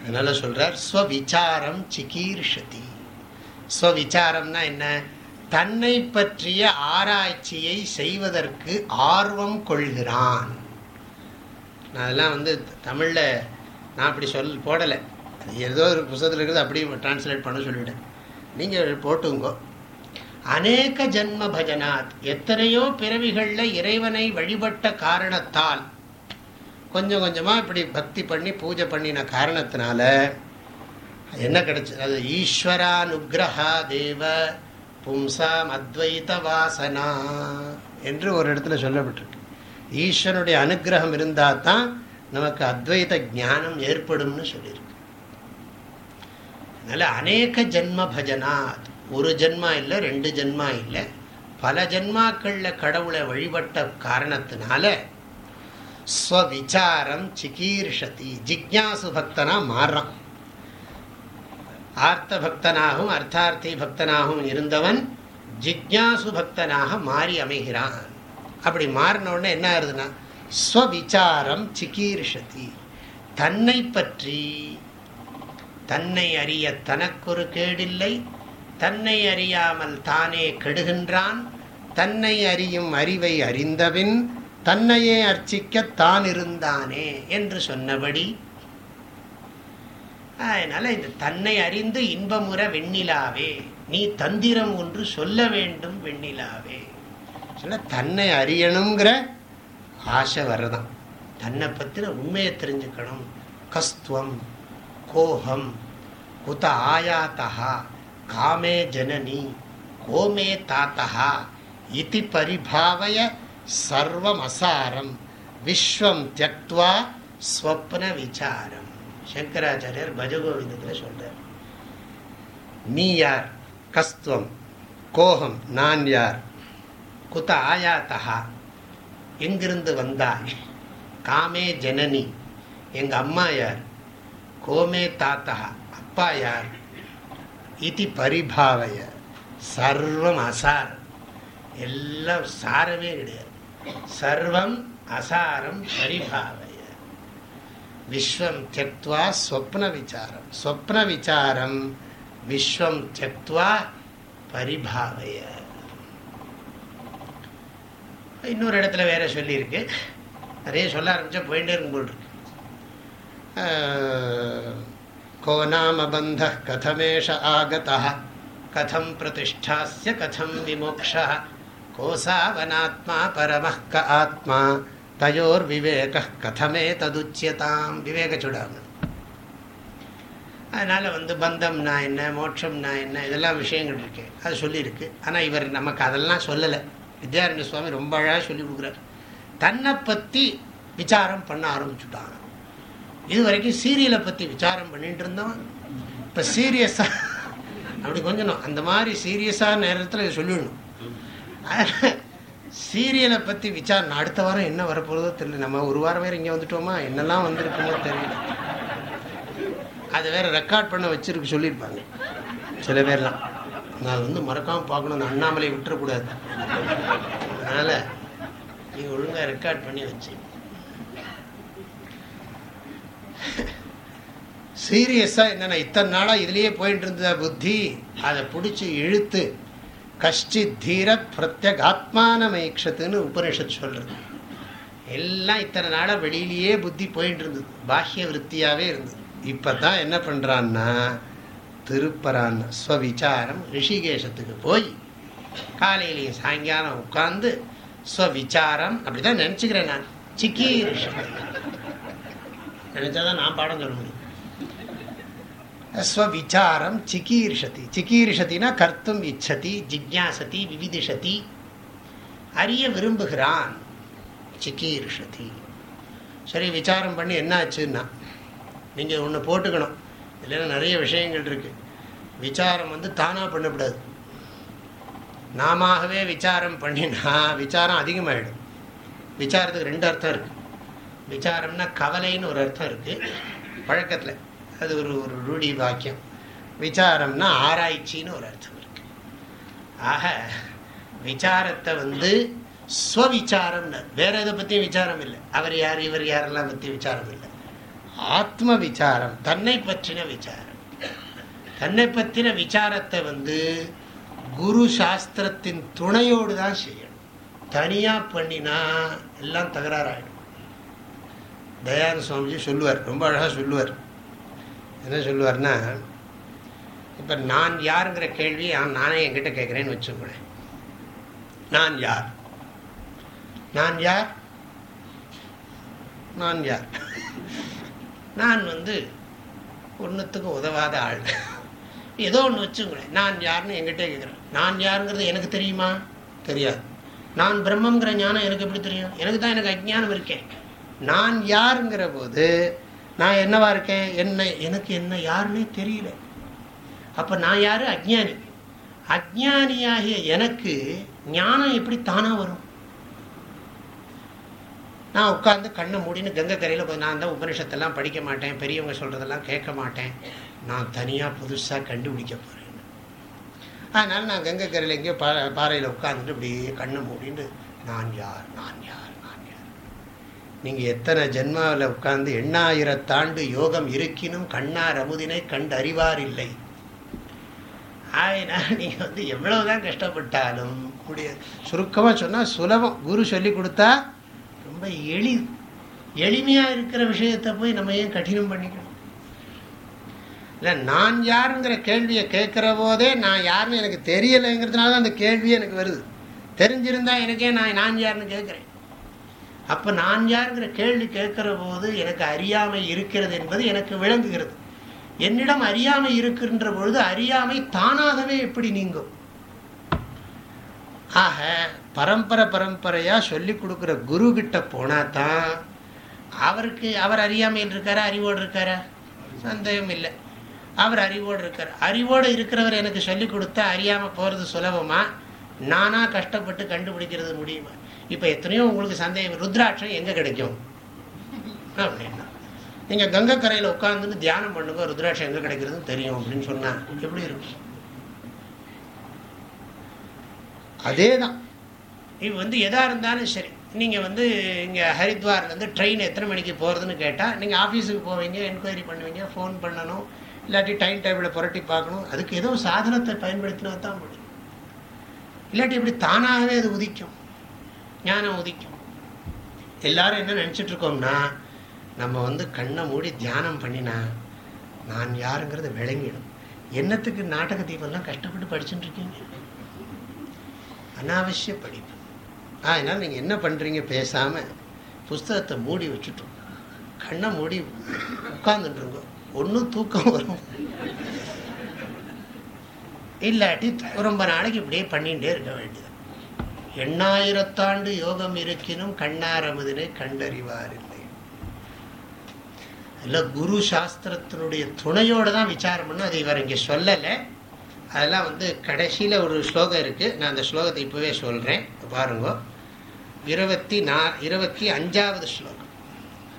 அதனால சொல்றார் ஸ்வவிச்சாரம் சிகீர்ஷதி. ஸ்வவிச்சாரம்னா என்ன? தன்னை பற்றிய ஆராய்ச்சியை செய்வதற்கு ஆர்வம் கொள்கிறான். நான் அதெல்லாம் வந்து தமிழில் நான் அப்படி சொல் போடலை. ஏதோ ஒரு புத்தகத்தில் இருக்கிறது அப்படியே டிரான்ஸ்லேட் பண்ண சொல்லிவிட்டேன் நீங்கள் போட்டுங்கோ அநேக ஜன்ம பஜனாத் எத்தனையோ பிறவிகளில் இறைவனை வழிபட்ட காரணத்தால் கொஞ்சம் கொஞ்சமாக இப்படி பக்தி பண்ணி பூஜை பண்ணின காரணத்தினால என்ன கிடைச்சது? அது ஈஸ்வரானுகிரகா தேவ பும்சாம் அத்வைத வாசனா என்று ஒரு இடத்துல சொல்லப்பட்டிருக்கு. ஈஸ்வரனுடைய அனுகிரகம் இருந்தால் தான் நமக்கு அத்வைத ஞானம் ஏற்படும்னு சொல்லியிருக்கு. அதனால் அநேக ஜென்ம பஜனாத் ஒரு ஜென்மா இல்லை ரெண்டு ஜென்மா இல்லை. பல ஜென்மாக்களில் கடவுளை வழிபட்ட காரணத்தினால ஸ்வவிச்சாரம் சிகீர்ஷதி ஜிக்யாசு பக்தனா மாறுறான். ஆர்த்த பக்தனாகவும் அர்த்தார்த்தி பக்தனாகவும் இருந்தவன் ஜிக்யாசு பக்தனாக மாறி அமைகிறான். அப்படி மாறின உடனே என்ன ஆகுதுன்னா ஸ்வவிச்சாரம் சிகீர்ஷதி. தன்னை பற்றி தன்னை அறிய தனக்கொரு கேடில்லை தன்னை அறியாமல் தானே கெடுகின்றான் தன்னை அறியும் அறிவை அறிந்தபின் தன்னையே அர்ச்சிக்க தான் இருந்தானே என்று சொன்னபடி. அதனால இந்த தன்னை அறிந்து இன்பமுற வெண்ணிலாவே நீ தந்திரம் ஒன்று சொல்ல வேண்டும் வெண்ணிலாவே. சொல்ல தன்னை அறியணுங்கிற ஆசை வரதான் தன்னை பற்றின உண்மையை தெரிஞ்சுக்கணும். கஸ்துவம். கோஹம் குத ஆயாத்தா காமே ஜனனி கோமே தாத்தா இது பரிபாவய சர்வமசாரம் விஸ்வம் தியக்துவா ஸ்வப்ன விசாரம் சங்கராச்சாரியர் பஜகோவிந்தத்தில் சொல்றார். நீ யார்? கஸ்துவம் கோஹம் நான் யார்? குத ஆயாத்தா எங்கிருந்து வந்தாய்? காமே ஜனனி எங்கள் அம்மா யார்? கோமே தாத்தா அப்பா யார்? இது பரிபாவைய. சர்வம் அசார். எல்லாம் சாரமே கிடையாது. சர்வம் அசாரம் பரிபாவைய. விஸ்வம் தியக்துவா ஸ்வப்ன விசாரம். ஸ்வப்ன விசாரம் விஸ்வம் தியக்துவா பரிபாவைய. இன்னொரு இடத்துல வேற சொல்லியிருக்கு. நிறைய சொல்ல ஆரம்பிச்சா போயிட்டே இருக்கும் போல் இருக்கு. को नाम बन्धः कथमेष आगतः कथं प्रतिष्ठास्य कथं विमोक्षः कोऽसावनात्मा परमः क आत्मा தயோர்விவேக கதமே ததுச்சியதாம் விவேக சுடாமன் அதனால் வந்து பந்தம்னா என்ன மோட்சம்னா என்ன இதெல்லாம் விஷயங்கள் இருக்கு அது சொல்லியிருக்கு ஆனால் இவர் நமக்கு அதெல்லாம் சொல்லலை வித்யாரண்ய சுவாமி ரொம்ப அழகாக சொல்லி கொடுக்குறாரு தன்னை பற்றி விசாரம் பண்ண ஆரம்பிச்சுட்டாங்க இது வரைக்கும் சீரியலை பற்றி விசாரம் பண்ணிட்டு இருந்தோம். இப்போ சீரியஸாக அப்படி கொஞ்சம் அந்த மாதிரி சீரியஸான நேரத்தில் சொல்லிடணும். சீரியலை பற்றி விசாரணை அடுத்த வாரம் என்ன வரப்போகிறதோ தெரியல. நம்ம ஒரு வாரம் வேறு இங்கே வந்துட்டோமா? என்னெல்லாம் வந்திருக்குமோ தெரியல. அதை வேறு ரெக்கார்ட் பண்ண வச்சுருக்கு சொல்லியிருப்பாங்க. சில பேர்லாம். நான் வந்து மறக்காமல் பார்க்கணும். அந்த அண்ணாமலை விட்டுறக்கூடாது. அதனால் நீ ஒழுங்காக ரெக்கார்ட் பண்ணி வச்சு சீரியஸாக என்னென்ன இத்தனை நாளாக இதுலேயே போயிட்டு இருந்த புத்தி? அதை பிடிச்சி இழுத்து கஷ்டி தீர பிரத்யகாத்மானமைக்ஷத்துன்னு உபனிஷத் சொல்கிறது எல்லாம் இத்தனை நாளாக வெளியிலேயே புத்தி போயிட்டு இருந்தது பாஹ்ய விற்த்தியாகவே இருந்தது. இப்போ தான் என்ன பண்ணுறான்னா திருப்பரான் ஸ்வவிச்சாரம் ரிஷிகேஷத்துக்கு போய் காலையிலேயும் சாயங்காலம் உட்காந்து ஸ்வவிச்சாரம் அப்படி தான் நினச்சிக்கிறேன் நான். சிக்கி நினச்சாதான் நான் பாடம் சொல்ல முடியும். ஸ்வவிச்சாரம் சிகீர்ஷதி. சிகீர்ஷத்தினா கர்த்தும் இச்சதி ஜிக்யாசதி விவிதிஷதி. அறிய விரும்புகிறான் சிக்கீர்ஷதி சரி விசாரம் பண்ணி என்ன ஆச்சுன்னா நீங்கள் ஒன்று போட்டுக்கணும். இல்லைன்னா நிறைய விஷயங்கள் இருக்குது விசாரம் வந்து தானாக பண்ணக்கூடாது. நாமவே விசாரம் பண்ணினா விசாரம் அதிகமாகிடும் விசாரத்துக்கு ரெண்டு அர்த்தம் இருக்குது விசாரம்னா கவலைன்னு ஒரு அர்த்தம் இருக்குது பழக்கத்தில். அது ஒரு ஒரு ரூடி வாக்கியம். விசாரம்னா ஆராய்ச்சின்னு ஒரு அர்த்தம் இருக்கு. ஆக விசாரத்தை வந்து ஸ்வவிச்சாரம்னு வேற எதை பற்றியும் விசாரம் இல்லை. அவர் யார் இவர் யாரெல்லாம் பற்றி விசாரம் இல்லை. ஆத்ம விசாரம் தன்னை பற்றின விசாரம். தன்னை பற்றின விசாரத்தை வந்து குரு சாஸ்திரத்தின் துணையோடு தான் செய்யணும். தனியாக பண்ணினா எல்லாம் தகராறாயிடும். தயானு சுவாமிஜி சொல்லுவார் ரொம்ப அழகாக சொல்லுவார். என்ன சொல்லுவார்னா இப்போ நான் யாருங்கிற கேள்வி நானே என்கிட்ட கேட்குறேன்னு வச்சுக்கோங்களேன். நான் யார்? நான் யார்? நான் யார்? நான் வந்து ஒன்றுத்துக்கும் உதவாத ஆள். ஏதோ ஒன்று வச்சுங்களேன் நான் யாருன்னு என்கிட்ட கேட்குறேன். நான் யாருங்கிறது எனக்கு தெரியுமா? தெரியாது. நான் பிரம்மங்கிற ஞானம் எனக்கு எப்படி தெரியும்? எனக்கு தான் எனக்கு அஜ்ஞானம் இருக்கேன் நான் யாருங்கிற போது நான் என்னவா இருக்கேன்? என்ன எனக்கு என்ன யாருன்னே தெரியல. அப்போ நான் யார்? அஜ்ஞானி. அஜ்ஞானியாகிய எனக்கு ஞானம் எப்படி தானாக வரும்? நான் உட்காந்து கண்ணை மூடின்னு கங்கை கரையில் போய் நான் தான் உபனிஷத்தெல்லாம் படிக்க மாட்டேன் பெரியவங்க சொல்கிறதெல்லாம் கேட்க மாட்டேன். நான் தனியாக புதுசாக கண்டுபிடிக்க போகிறேன் அதனால் நான் கங்கை கரையில் எங்கேயோ பா பாறையில் உட்காந்துட்டு இப்படியே கண்ணை மூடின்னு நான் யார்? நான் யார்? நீங்கள் எத்தனை ஜென்மாவில் உட்கார்ந்து எண்ணாயிரத்தாண்டு யோகம் இருக்கினும் கண்ணார் அமுதினை கண்டு அறிவார் இல்லை. ஆயினா நீங்கள் வந்து எவ்வளவுதான் கஷ்டப்பட்டாலும் கூடிய சுருக்கமாக சொன்னால் சுலபம். குரு சொல்லி கொடுத்தா ரொம்ப எளி எளிமையாக இருக்கிற விஷயத்தை போய் நம்ம ஏன் கடினம் பண்ணிக்கணும்? இல்லை நான் யாருங்கிற கேள்வியை கேட்குற போதே நான் யாருன்னு எனக்கு தெரியலைங்கிறதுனால தான் அந்த கேள்வியே எனக்கு வருது. தெரிஞ்சிருந்தா எனக்கே நான் நான் யாருன்னு கேட்குறேன். அப்போ நான் யாருங்கிற கேள்வி கேட்கிற போது எனக்கு அறியாமை இருக்கிறது என்பது எனக்கு விளங்குகிறது. என்னிடம் அறியாமை இருக்கின்ற பொழுது அறியாமை தானாகவே எப்படி நீங்கும்? ஆக பரம்பரை பரம்பரையாக சொல்லி கொடுக்குற குரு கிட்ட போனால் தான் அவருக்கு அவர் அறியாமையில் இருக்காரா அறிவோடு இருக்காரா? சந்தேகம் இல்லை. அவர் அறிவோடு இருக்கார். அறிவோடு இருக்கிறவர் எனக்கு சொல்லி கொடுத்தா அறியாமல் போகிறது சுலபமாக நானாக கஷ்டப்பட்டு கண்டுபிடிக்கிறது முடியுமா? இப்போ எத்தனையோ உங்களுக்கு சந்தேகம் ருத்ராட்சம் எங்கே கிடைக்கும்? அப்படின்னா நீங்கள் கங்கக்கரையில் உட்காந்துன்னு தியானம் பண்ணுங்க ருத்ராட்சம் எங்கே கிடைக்கிறதுன்னு தெரியும் அப்படின்னு சொன்னால் எப்படி இருக்கும்? அதே தான் இது வந்து எதாக இருந்தாலும் சரி. நீங்கள் வந்து இங்கே ஹரித்வார்லேருந்து ட்ரெயின் எத்தனை மணிக்கு போகிறதுன்னு கேட்டால் நீங்கள் ஆஃபீஸுக்கு போவீங்க என்கொயரி பண்ணுவீங்க ஃபோன் பண்ணணும் இல்லாட்டி டைம் டேபிளை புரட்டி பார்க்கணும். அதுக்கு ஏதோ சாதனத்தை பயன்படுத்தினா தான் முடியும். இல்லாட்டி இப்படி தானாகவே அது உதிக்கும். ஞானம் உதிக்கும். எல்லாரும் என்ன நினச்சிட்டு இருக்கோம்னா நம்ம வந்து கண்ணை மூடி தியானம் பண்ணினா நான் யாருங்கிறது விளங்கிடும். என்னத்துக்கு நாடக தீபம்லாம் கஷ்டப்பட்டு படிச்சுட்டு இருக்கீங்க அனாவசிய படிப்பு. அதனால் நீங்கள் என்ன பண்ணுறீங்க பேசாமல் புஸ்தகத்தை மூடி வச்சுட்டோம் கண்ணை மூடி உட்காந்துட்டுருங்க ஒன்றும் தூக்கம் வரும். இல்லாட்டி ரொம்ப நாளைக்கு இப்படியே பண்ணிகிட்டே இருக்க வேண்டியது. எண்ணாயிரத்தாண்டு யோகம் இருக்கினும் கண்ணாரமுதினை கண்டறிவார் இல்லை அதில் குரு சாஸ்திரத்தினுடைய துணையோடு தான் விசாரம் பண்ணும் அதை இவர் இங்கே சொல்லலை. அதெல்லாம் வந்து கடைசியில் ஒரு ஸ்லோகம் இருக்குது நான் அந்த ஸ்லோகத்தை இப்போவே சொல்கிறேன் பாருங்க. இருபத்தி நா இருபத்தி அஞ்சாவது ஸ்லோகம்.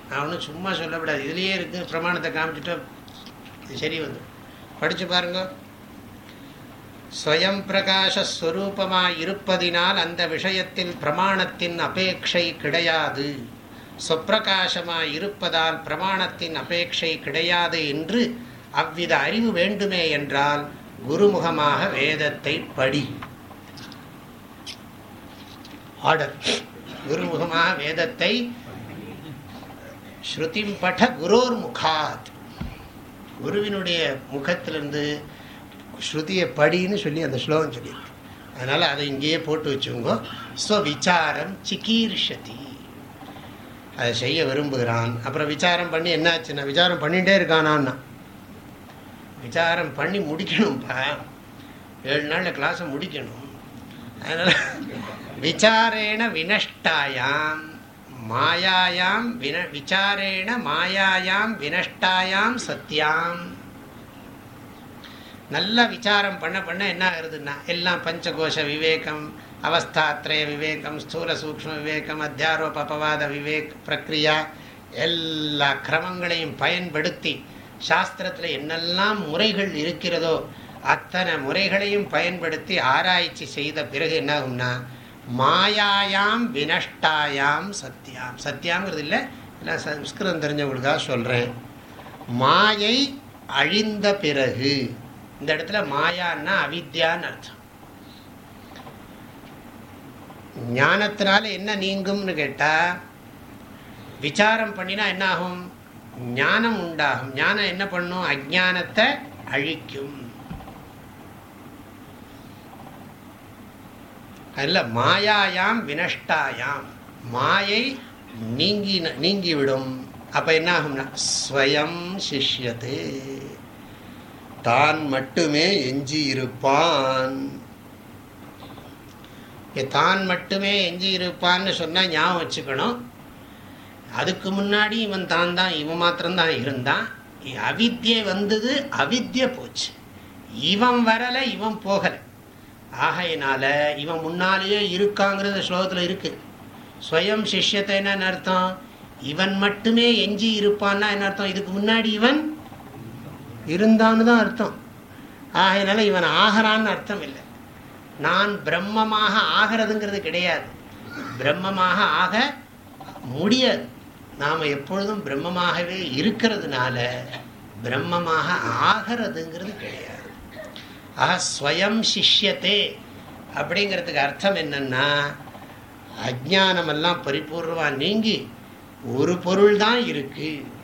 நான் ஒன்றும் சும்மா சொல்லக்கூடாது. இதுலேயே இருக்குது பிரமாணத்தை காமிச்சிட்டா இது சரி வந்து படித்து பாருங்க. ஸ்வயம் பிரகாசஸ்வரூபமாய் இருப்பதினால் அந்த விஷயத்தில் பிரமாணத்தின் அபேட்சை கிடையாது. சொப்பிரகாசமாய் இருப்பதால் பிரமாணத்தின் அபேட்சை கிடையாது என்று அவ்வித அறிவு வேண்டுமே என்றால் குருமுகமாக வேதத்தை படி. ஆர்டர் குருமுகமாக வேதத்தை ஸ்ருதிம் பட குரோர் முகாத் குருவினுடைய முகத்திலிருந்து ஸ்ருதியை படின்னு சொல்லி அந்த ஸ்லோகம் சொல்லியிருக்கு. அதனால் அதை இங்கேயே போட்டு வச்சுங்கோ. ஸ்வவிச்சாரம் சிகீர்ஷதி. அதை செய்ய விரும்புகிறான். அப்புறம் விசாரம் பண்ணி என்னாச்சுன்னா விசாரம் பண்ணிகிட்டே இருக்கானான்னா. விசாரம் பண்ணி முடிக்கணும்ப்பா ஏழு நாளில் கிளாஸை முடிக்கணும். அதனால் விசாரேண வினஷ்டாயாம் மாயாயாம் வின விசாரேண மாயாயாம் வினஷ்டாயாம் சத்தியாம் நல்லா விசாரம் பண்ண பண்ண என்ன ஆகுதுன்னா எல்லாம் பஞ்சகோஷ விவேகம் அவஸ்தாத்ரய விவேகம் ஸ்தூல சூக்ம விவேகம் அத்தியாரோப அபவாத விவேக் பிரக்ரியா எல்லா கிரமங்களையும் பயன்படுத்தி சாஸ்திரத்தில் என்னெல்லாம் முறைகள் இருக்கிறதோ அத்தனை முறைகளையும் பயன்படுத்தி ஆராய்ச்சி செய்த பிறகு என்ன ஆகும்னா மாயாயாம் வினஷ்டாயாம் சத்தியாம் சத்தியாங்கிறது இல்லை நான் சம்ஸ்கிருதம் தெரிஞ்சவங்களுக்காக சொல்கிறேன் மாயை அழிந்த பிறகு இந்த இடத்துல மாயான்னா அவித்யான்னு அர்த்தம். ஞானத்தினால என்ன நீங்கும்னு கேட்டால் விசாரம் பண்ணினா என்ன ஆகும் ஞானம் உண்டாகும். ஞானம் என்ன பண்ணும்? அஜானத்தை அழிக்கும். அதில் மாயாயாம் வினஷ்டாயாம். மாயை நீங்கி நீங்கிவிடும். அப்போ என்ன ஆகும்னா ஸ்வயம் சிஷ்யத்தே தான் மட்டுமே எஞ்சி இருப்பான் தான் மட்டுமே எஞ்சி இருப்பான்னு சொன்னால் ஞாபகம் வச்சுக்கணும். அதுக்கு முன்னாடி இவன் தான் தான் இவன் மாத்திரம்தான் இருந்தான். அவித்தியை வந்தது அவித்திய போச்சு. இவன் வரலை இவன் போகலை. ஆகையினால இவன் முன்னாலேயே இருக்காங்கிறது ஸ்லோகத்தில் இருக்கு. ஸ்வயம் சிஷ்யத்தை என்னன்னு அர்த்தம்? இவன் மட்டுமே எஞ்சி இருப்பான்னா என்ன அர்த்தம்? இதுக்கு முன்னாடி இவன் இருந்தான்னு தான் அர்த்தம். ஆகையினால இவன் ஆகிறான்னு அர்த்தம் இல்லை. நான் பிரம்மமாக ஆகிறதுங்கிறது கிடையாது. பிரம்மமாக ஆக முடியாது. நாம் எப்பொழுதும் பிரம்மமாகவே இருக்கிறதுனால பிரம்மமாக ஆகிறதுங்கிறது கிடையாது. ஆக ஸ்வயம் சிஷ்யத்தே அப்படிங்கிறதுக்கு அர்த்தம் என்னன்னா அஜானமெல்லாம் பரிபூர்வமாக நீங்கி ஒரு பொருள் தான் இருக்குது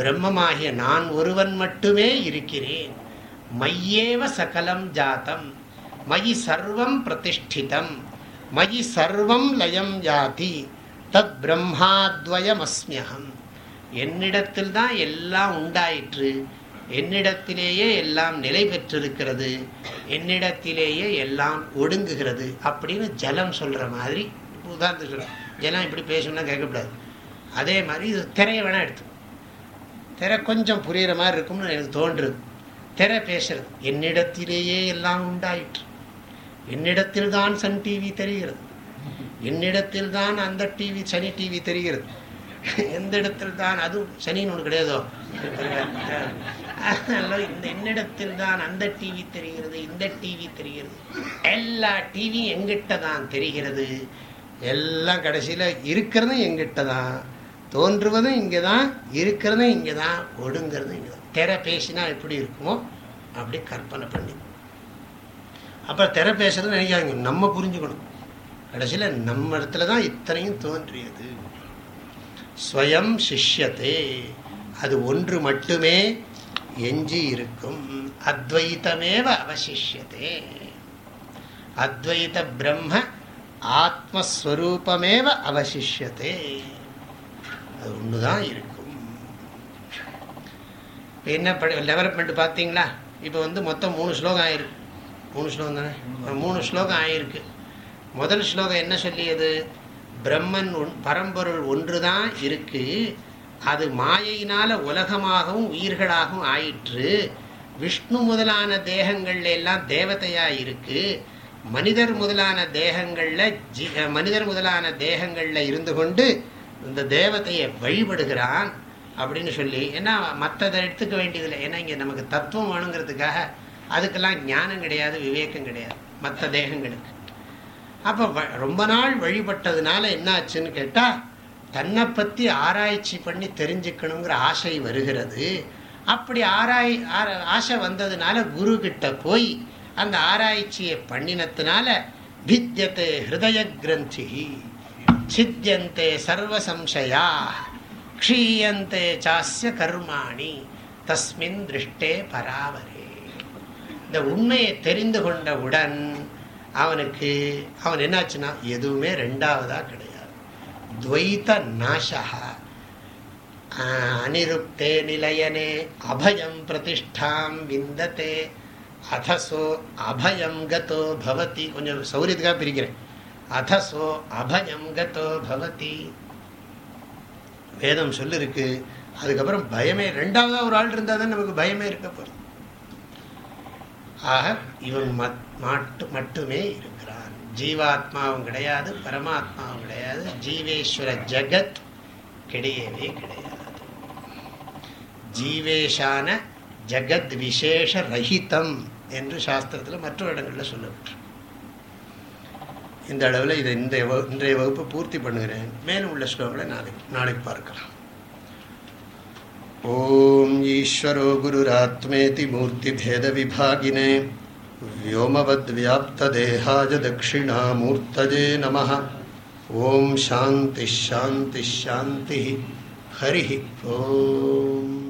பிரம்மமாகிய நான் ஒருவன் மட்டுமே இருக்கிறேன். மையேவ சகலம் ஜாத்தம். மயி சர்வம் பிரதிஷ்டிதம். மயி சர்வம் லயம் ஜாதி தத் பிரம்மாத்வயமஸ்மியகம். என்னிடத்தில் தான் எல்லாம் உண்டாயிற்று. என்னிடத்திலேயே எல்லாம் நிலை பெற்றிருக்கிறது. என்னிடத்திலேயே எல்லாம் ஒடுங்குகிறது. அப்படின்னு ஜலம் சொல்கிற மாதிரி உதாரணத்துக்கு சொல்கிறேன் ஜலம் இப்படி பேசணும்னா கேட்கக்கூடாது. அதே மாதிரி இது திரையை வேணால் எடுத்து திரை கொஞ்சம் புரிகிற மாதிரி இருக்கும்னு எனக்கு தோன்றுது. திரை பேசுறது. என்னிடத்திலேயே எல்லாம் உண்டாயிற்று. என்னிடத்தில் தான் சன் டிவி தெரிகிறது. என்னிடத்தில் தான் அந்த டிவி சனி டிவி தெரிகிறது. எந்த இடத்தில் தான் அதுவும் சனின்னு ஒன்று கிடையாதோ? இந்த என்னிடத்தில் தான் அந்த டிவி தெரிகிறது இந்த டிவி தெரிகிறது. எல்லா டிவியும் எங்கிட்ட தான் தெரிகிறது. எல்லாம் கடைசியில் இருக்கிறதும் எங்கிட்ட தான் தோன்றுவதும் இங்கே தான் இருக்கிறதும் இங்கே தான் ஒடுங்கிறதும் இங்கே தான் திற பேசினா எப்படி இருக்குமோ அப்படி கற்பனை பண்ணி. அப்புறம் திரை பேசுறது நினைக்காங்க நம்ம புரிஞ்சுக்கணும். கடைசியில் நம்ம இடத்துல தான் இத்தனையும் தோன்றியது. ஸ்வயம் சிஷ்யத்தே அது ஒன்று மட்டுமே எஞ்சி இருக்கும். அத்வைத்தமேவ அவசிஷ்யத்தே. அத்வைத பிரம்ம ஆத்மஸ்வரூபமேவ அவசிஷ்யத்தே. அது ஒன்று தான் இருக்கும். இப்போ என்ன படி டெவலப்மெண்ட் பார்த்தீங்களா? இப்போ வந்து மொத்தம் மூணு ஸ்லோகம் ஆயிருக்கு. மூணு ஸ்லோகம் தானே? மூணு ஸ்லோகம் ஆயிருக்கு. முதல் ஸ்லோகம் என்ன சொல்லியது? பிரம்மன் ஒன் பரம்பொருள் ஒன்று தான் இருக்குது அது மாயையினால் உலகமாகவும் உயிர்களாகவும் ஆயிற்று. விஷ்ணு முதலான தேகங்கள்ல எல்லாம் தேவதையாக இருக்குது மனிதர் முதலான தேகங்களில் ஜி மனிதர் முதலான தேகங்களில் இருந்து கொண்டு இந்த தேவதையை வழிபடுகிறான் அப்படின்னு சொல்லி ஏன்னா மற்றதை எடுத்துக்க வேண்டியதில்லை. ஏன்னா இங்கே நமக்கு தத்துவம் வேணுங்கிறதுக்காக அதுக்கெல்லாம் ஞானம் கிடையாது விவேகம் கிடையாது மற்ற தேகங்களுக்கு. அப்போ ரொம்ப நாள் வழிபட்டதுனால என்ன ஆச்சுன்னு கேட்டால் தன்னை பற்றி ஆராய்ச்சி பண்ணி தெரிஞ்சுக்கணுங்கிற ஆசை வருகிறது. அப்படி ஆராய் ஆசை வந்ததுனால குரு கிட்ட போய் அந்த ஆராய்ச்சியை பண்ணினத்தினால பித்தியத்தை ஹிருதய கிரந்தி சித்தியந்தே சர்வசம்சயா க்ஷீயந்தே சாஸ்ய கர்மாணி தஸ்மின் திருஷ்டே பராவரே. இந்த உண்மையை தெரிந்து கொண்டவுடன் அவனுக்கு அவன் என்னாச்சுன்னா எதுவுமே ரெண்டாவதாக கிடையாது. துவைத்த நாசா அனிருப்தே நிலையனே அபயம் பிரதிஷ்டாம் விந்ததே அதசோ அபயம் கதோ பவதி. கொஞ்சம் சௌரியத்துக்காக பிரிக்கிறேன். அதசோ அபயம் கதோ பவதி. வேதம் சொல்லிருக்கு அதுக்கப்புறம் பயமே ரெண்டாவதா ஒரு ஆள் இருந்தால் தான் நமக்கு பயமே இருக்க போகுது. ஆக இவன் மட்டு மட்டுமே இருக்கிறான். ஜீவாத்மாவும் கிடையாது பரமாத்மாவும் கிடையாது ஜீவேஸ்வர ஜகத் கிடையவே கிடையாது. ஜீவேஷான ஜகத் விசேஷ ரஹிதம் என்று சாஸ்திரத்தில் மற்ற இடங்களில் சொல்லப்பட்டு இந்த அளவில் இதை இந்த இன்றைய வகுப்பு பூர்த்தி பண்ணுகிறேன் மேலும் உள்ள ஸ்லோகங்களை நாளைக்கு நாளைக்கு பார்க்கலாம் ஓம் ஈஸ்வரோ குருராத்மேதி மூர்த்திபேதவிபாகினே व्योमवद्व्याप्तदेहाय दक्षिणामूर्तये नमः ॐ शान्तिः शान्तिः शान्तिः हरिः ओम्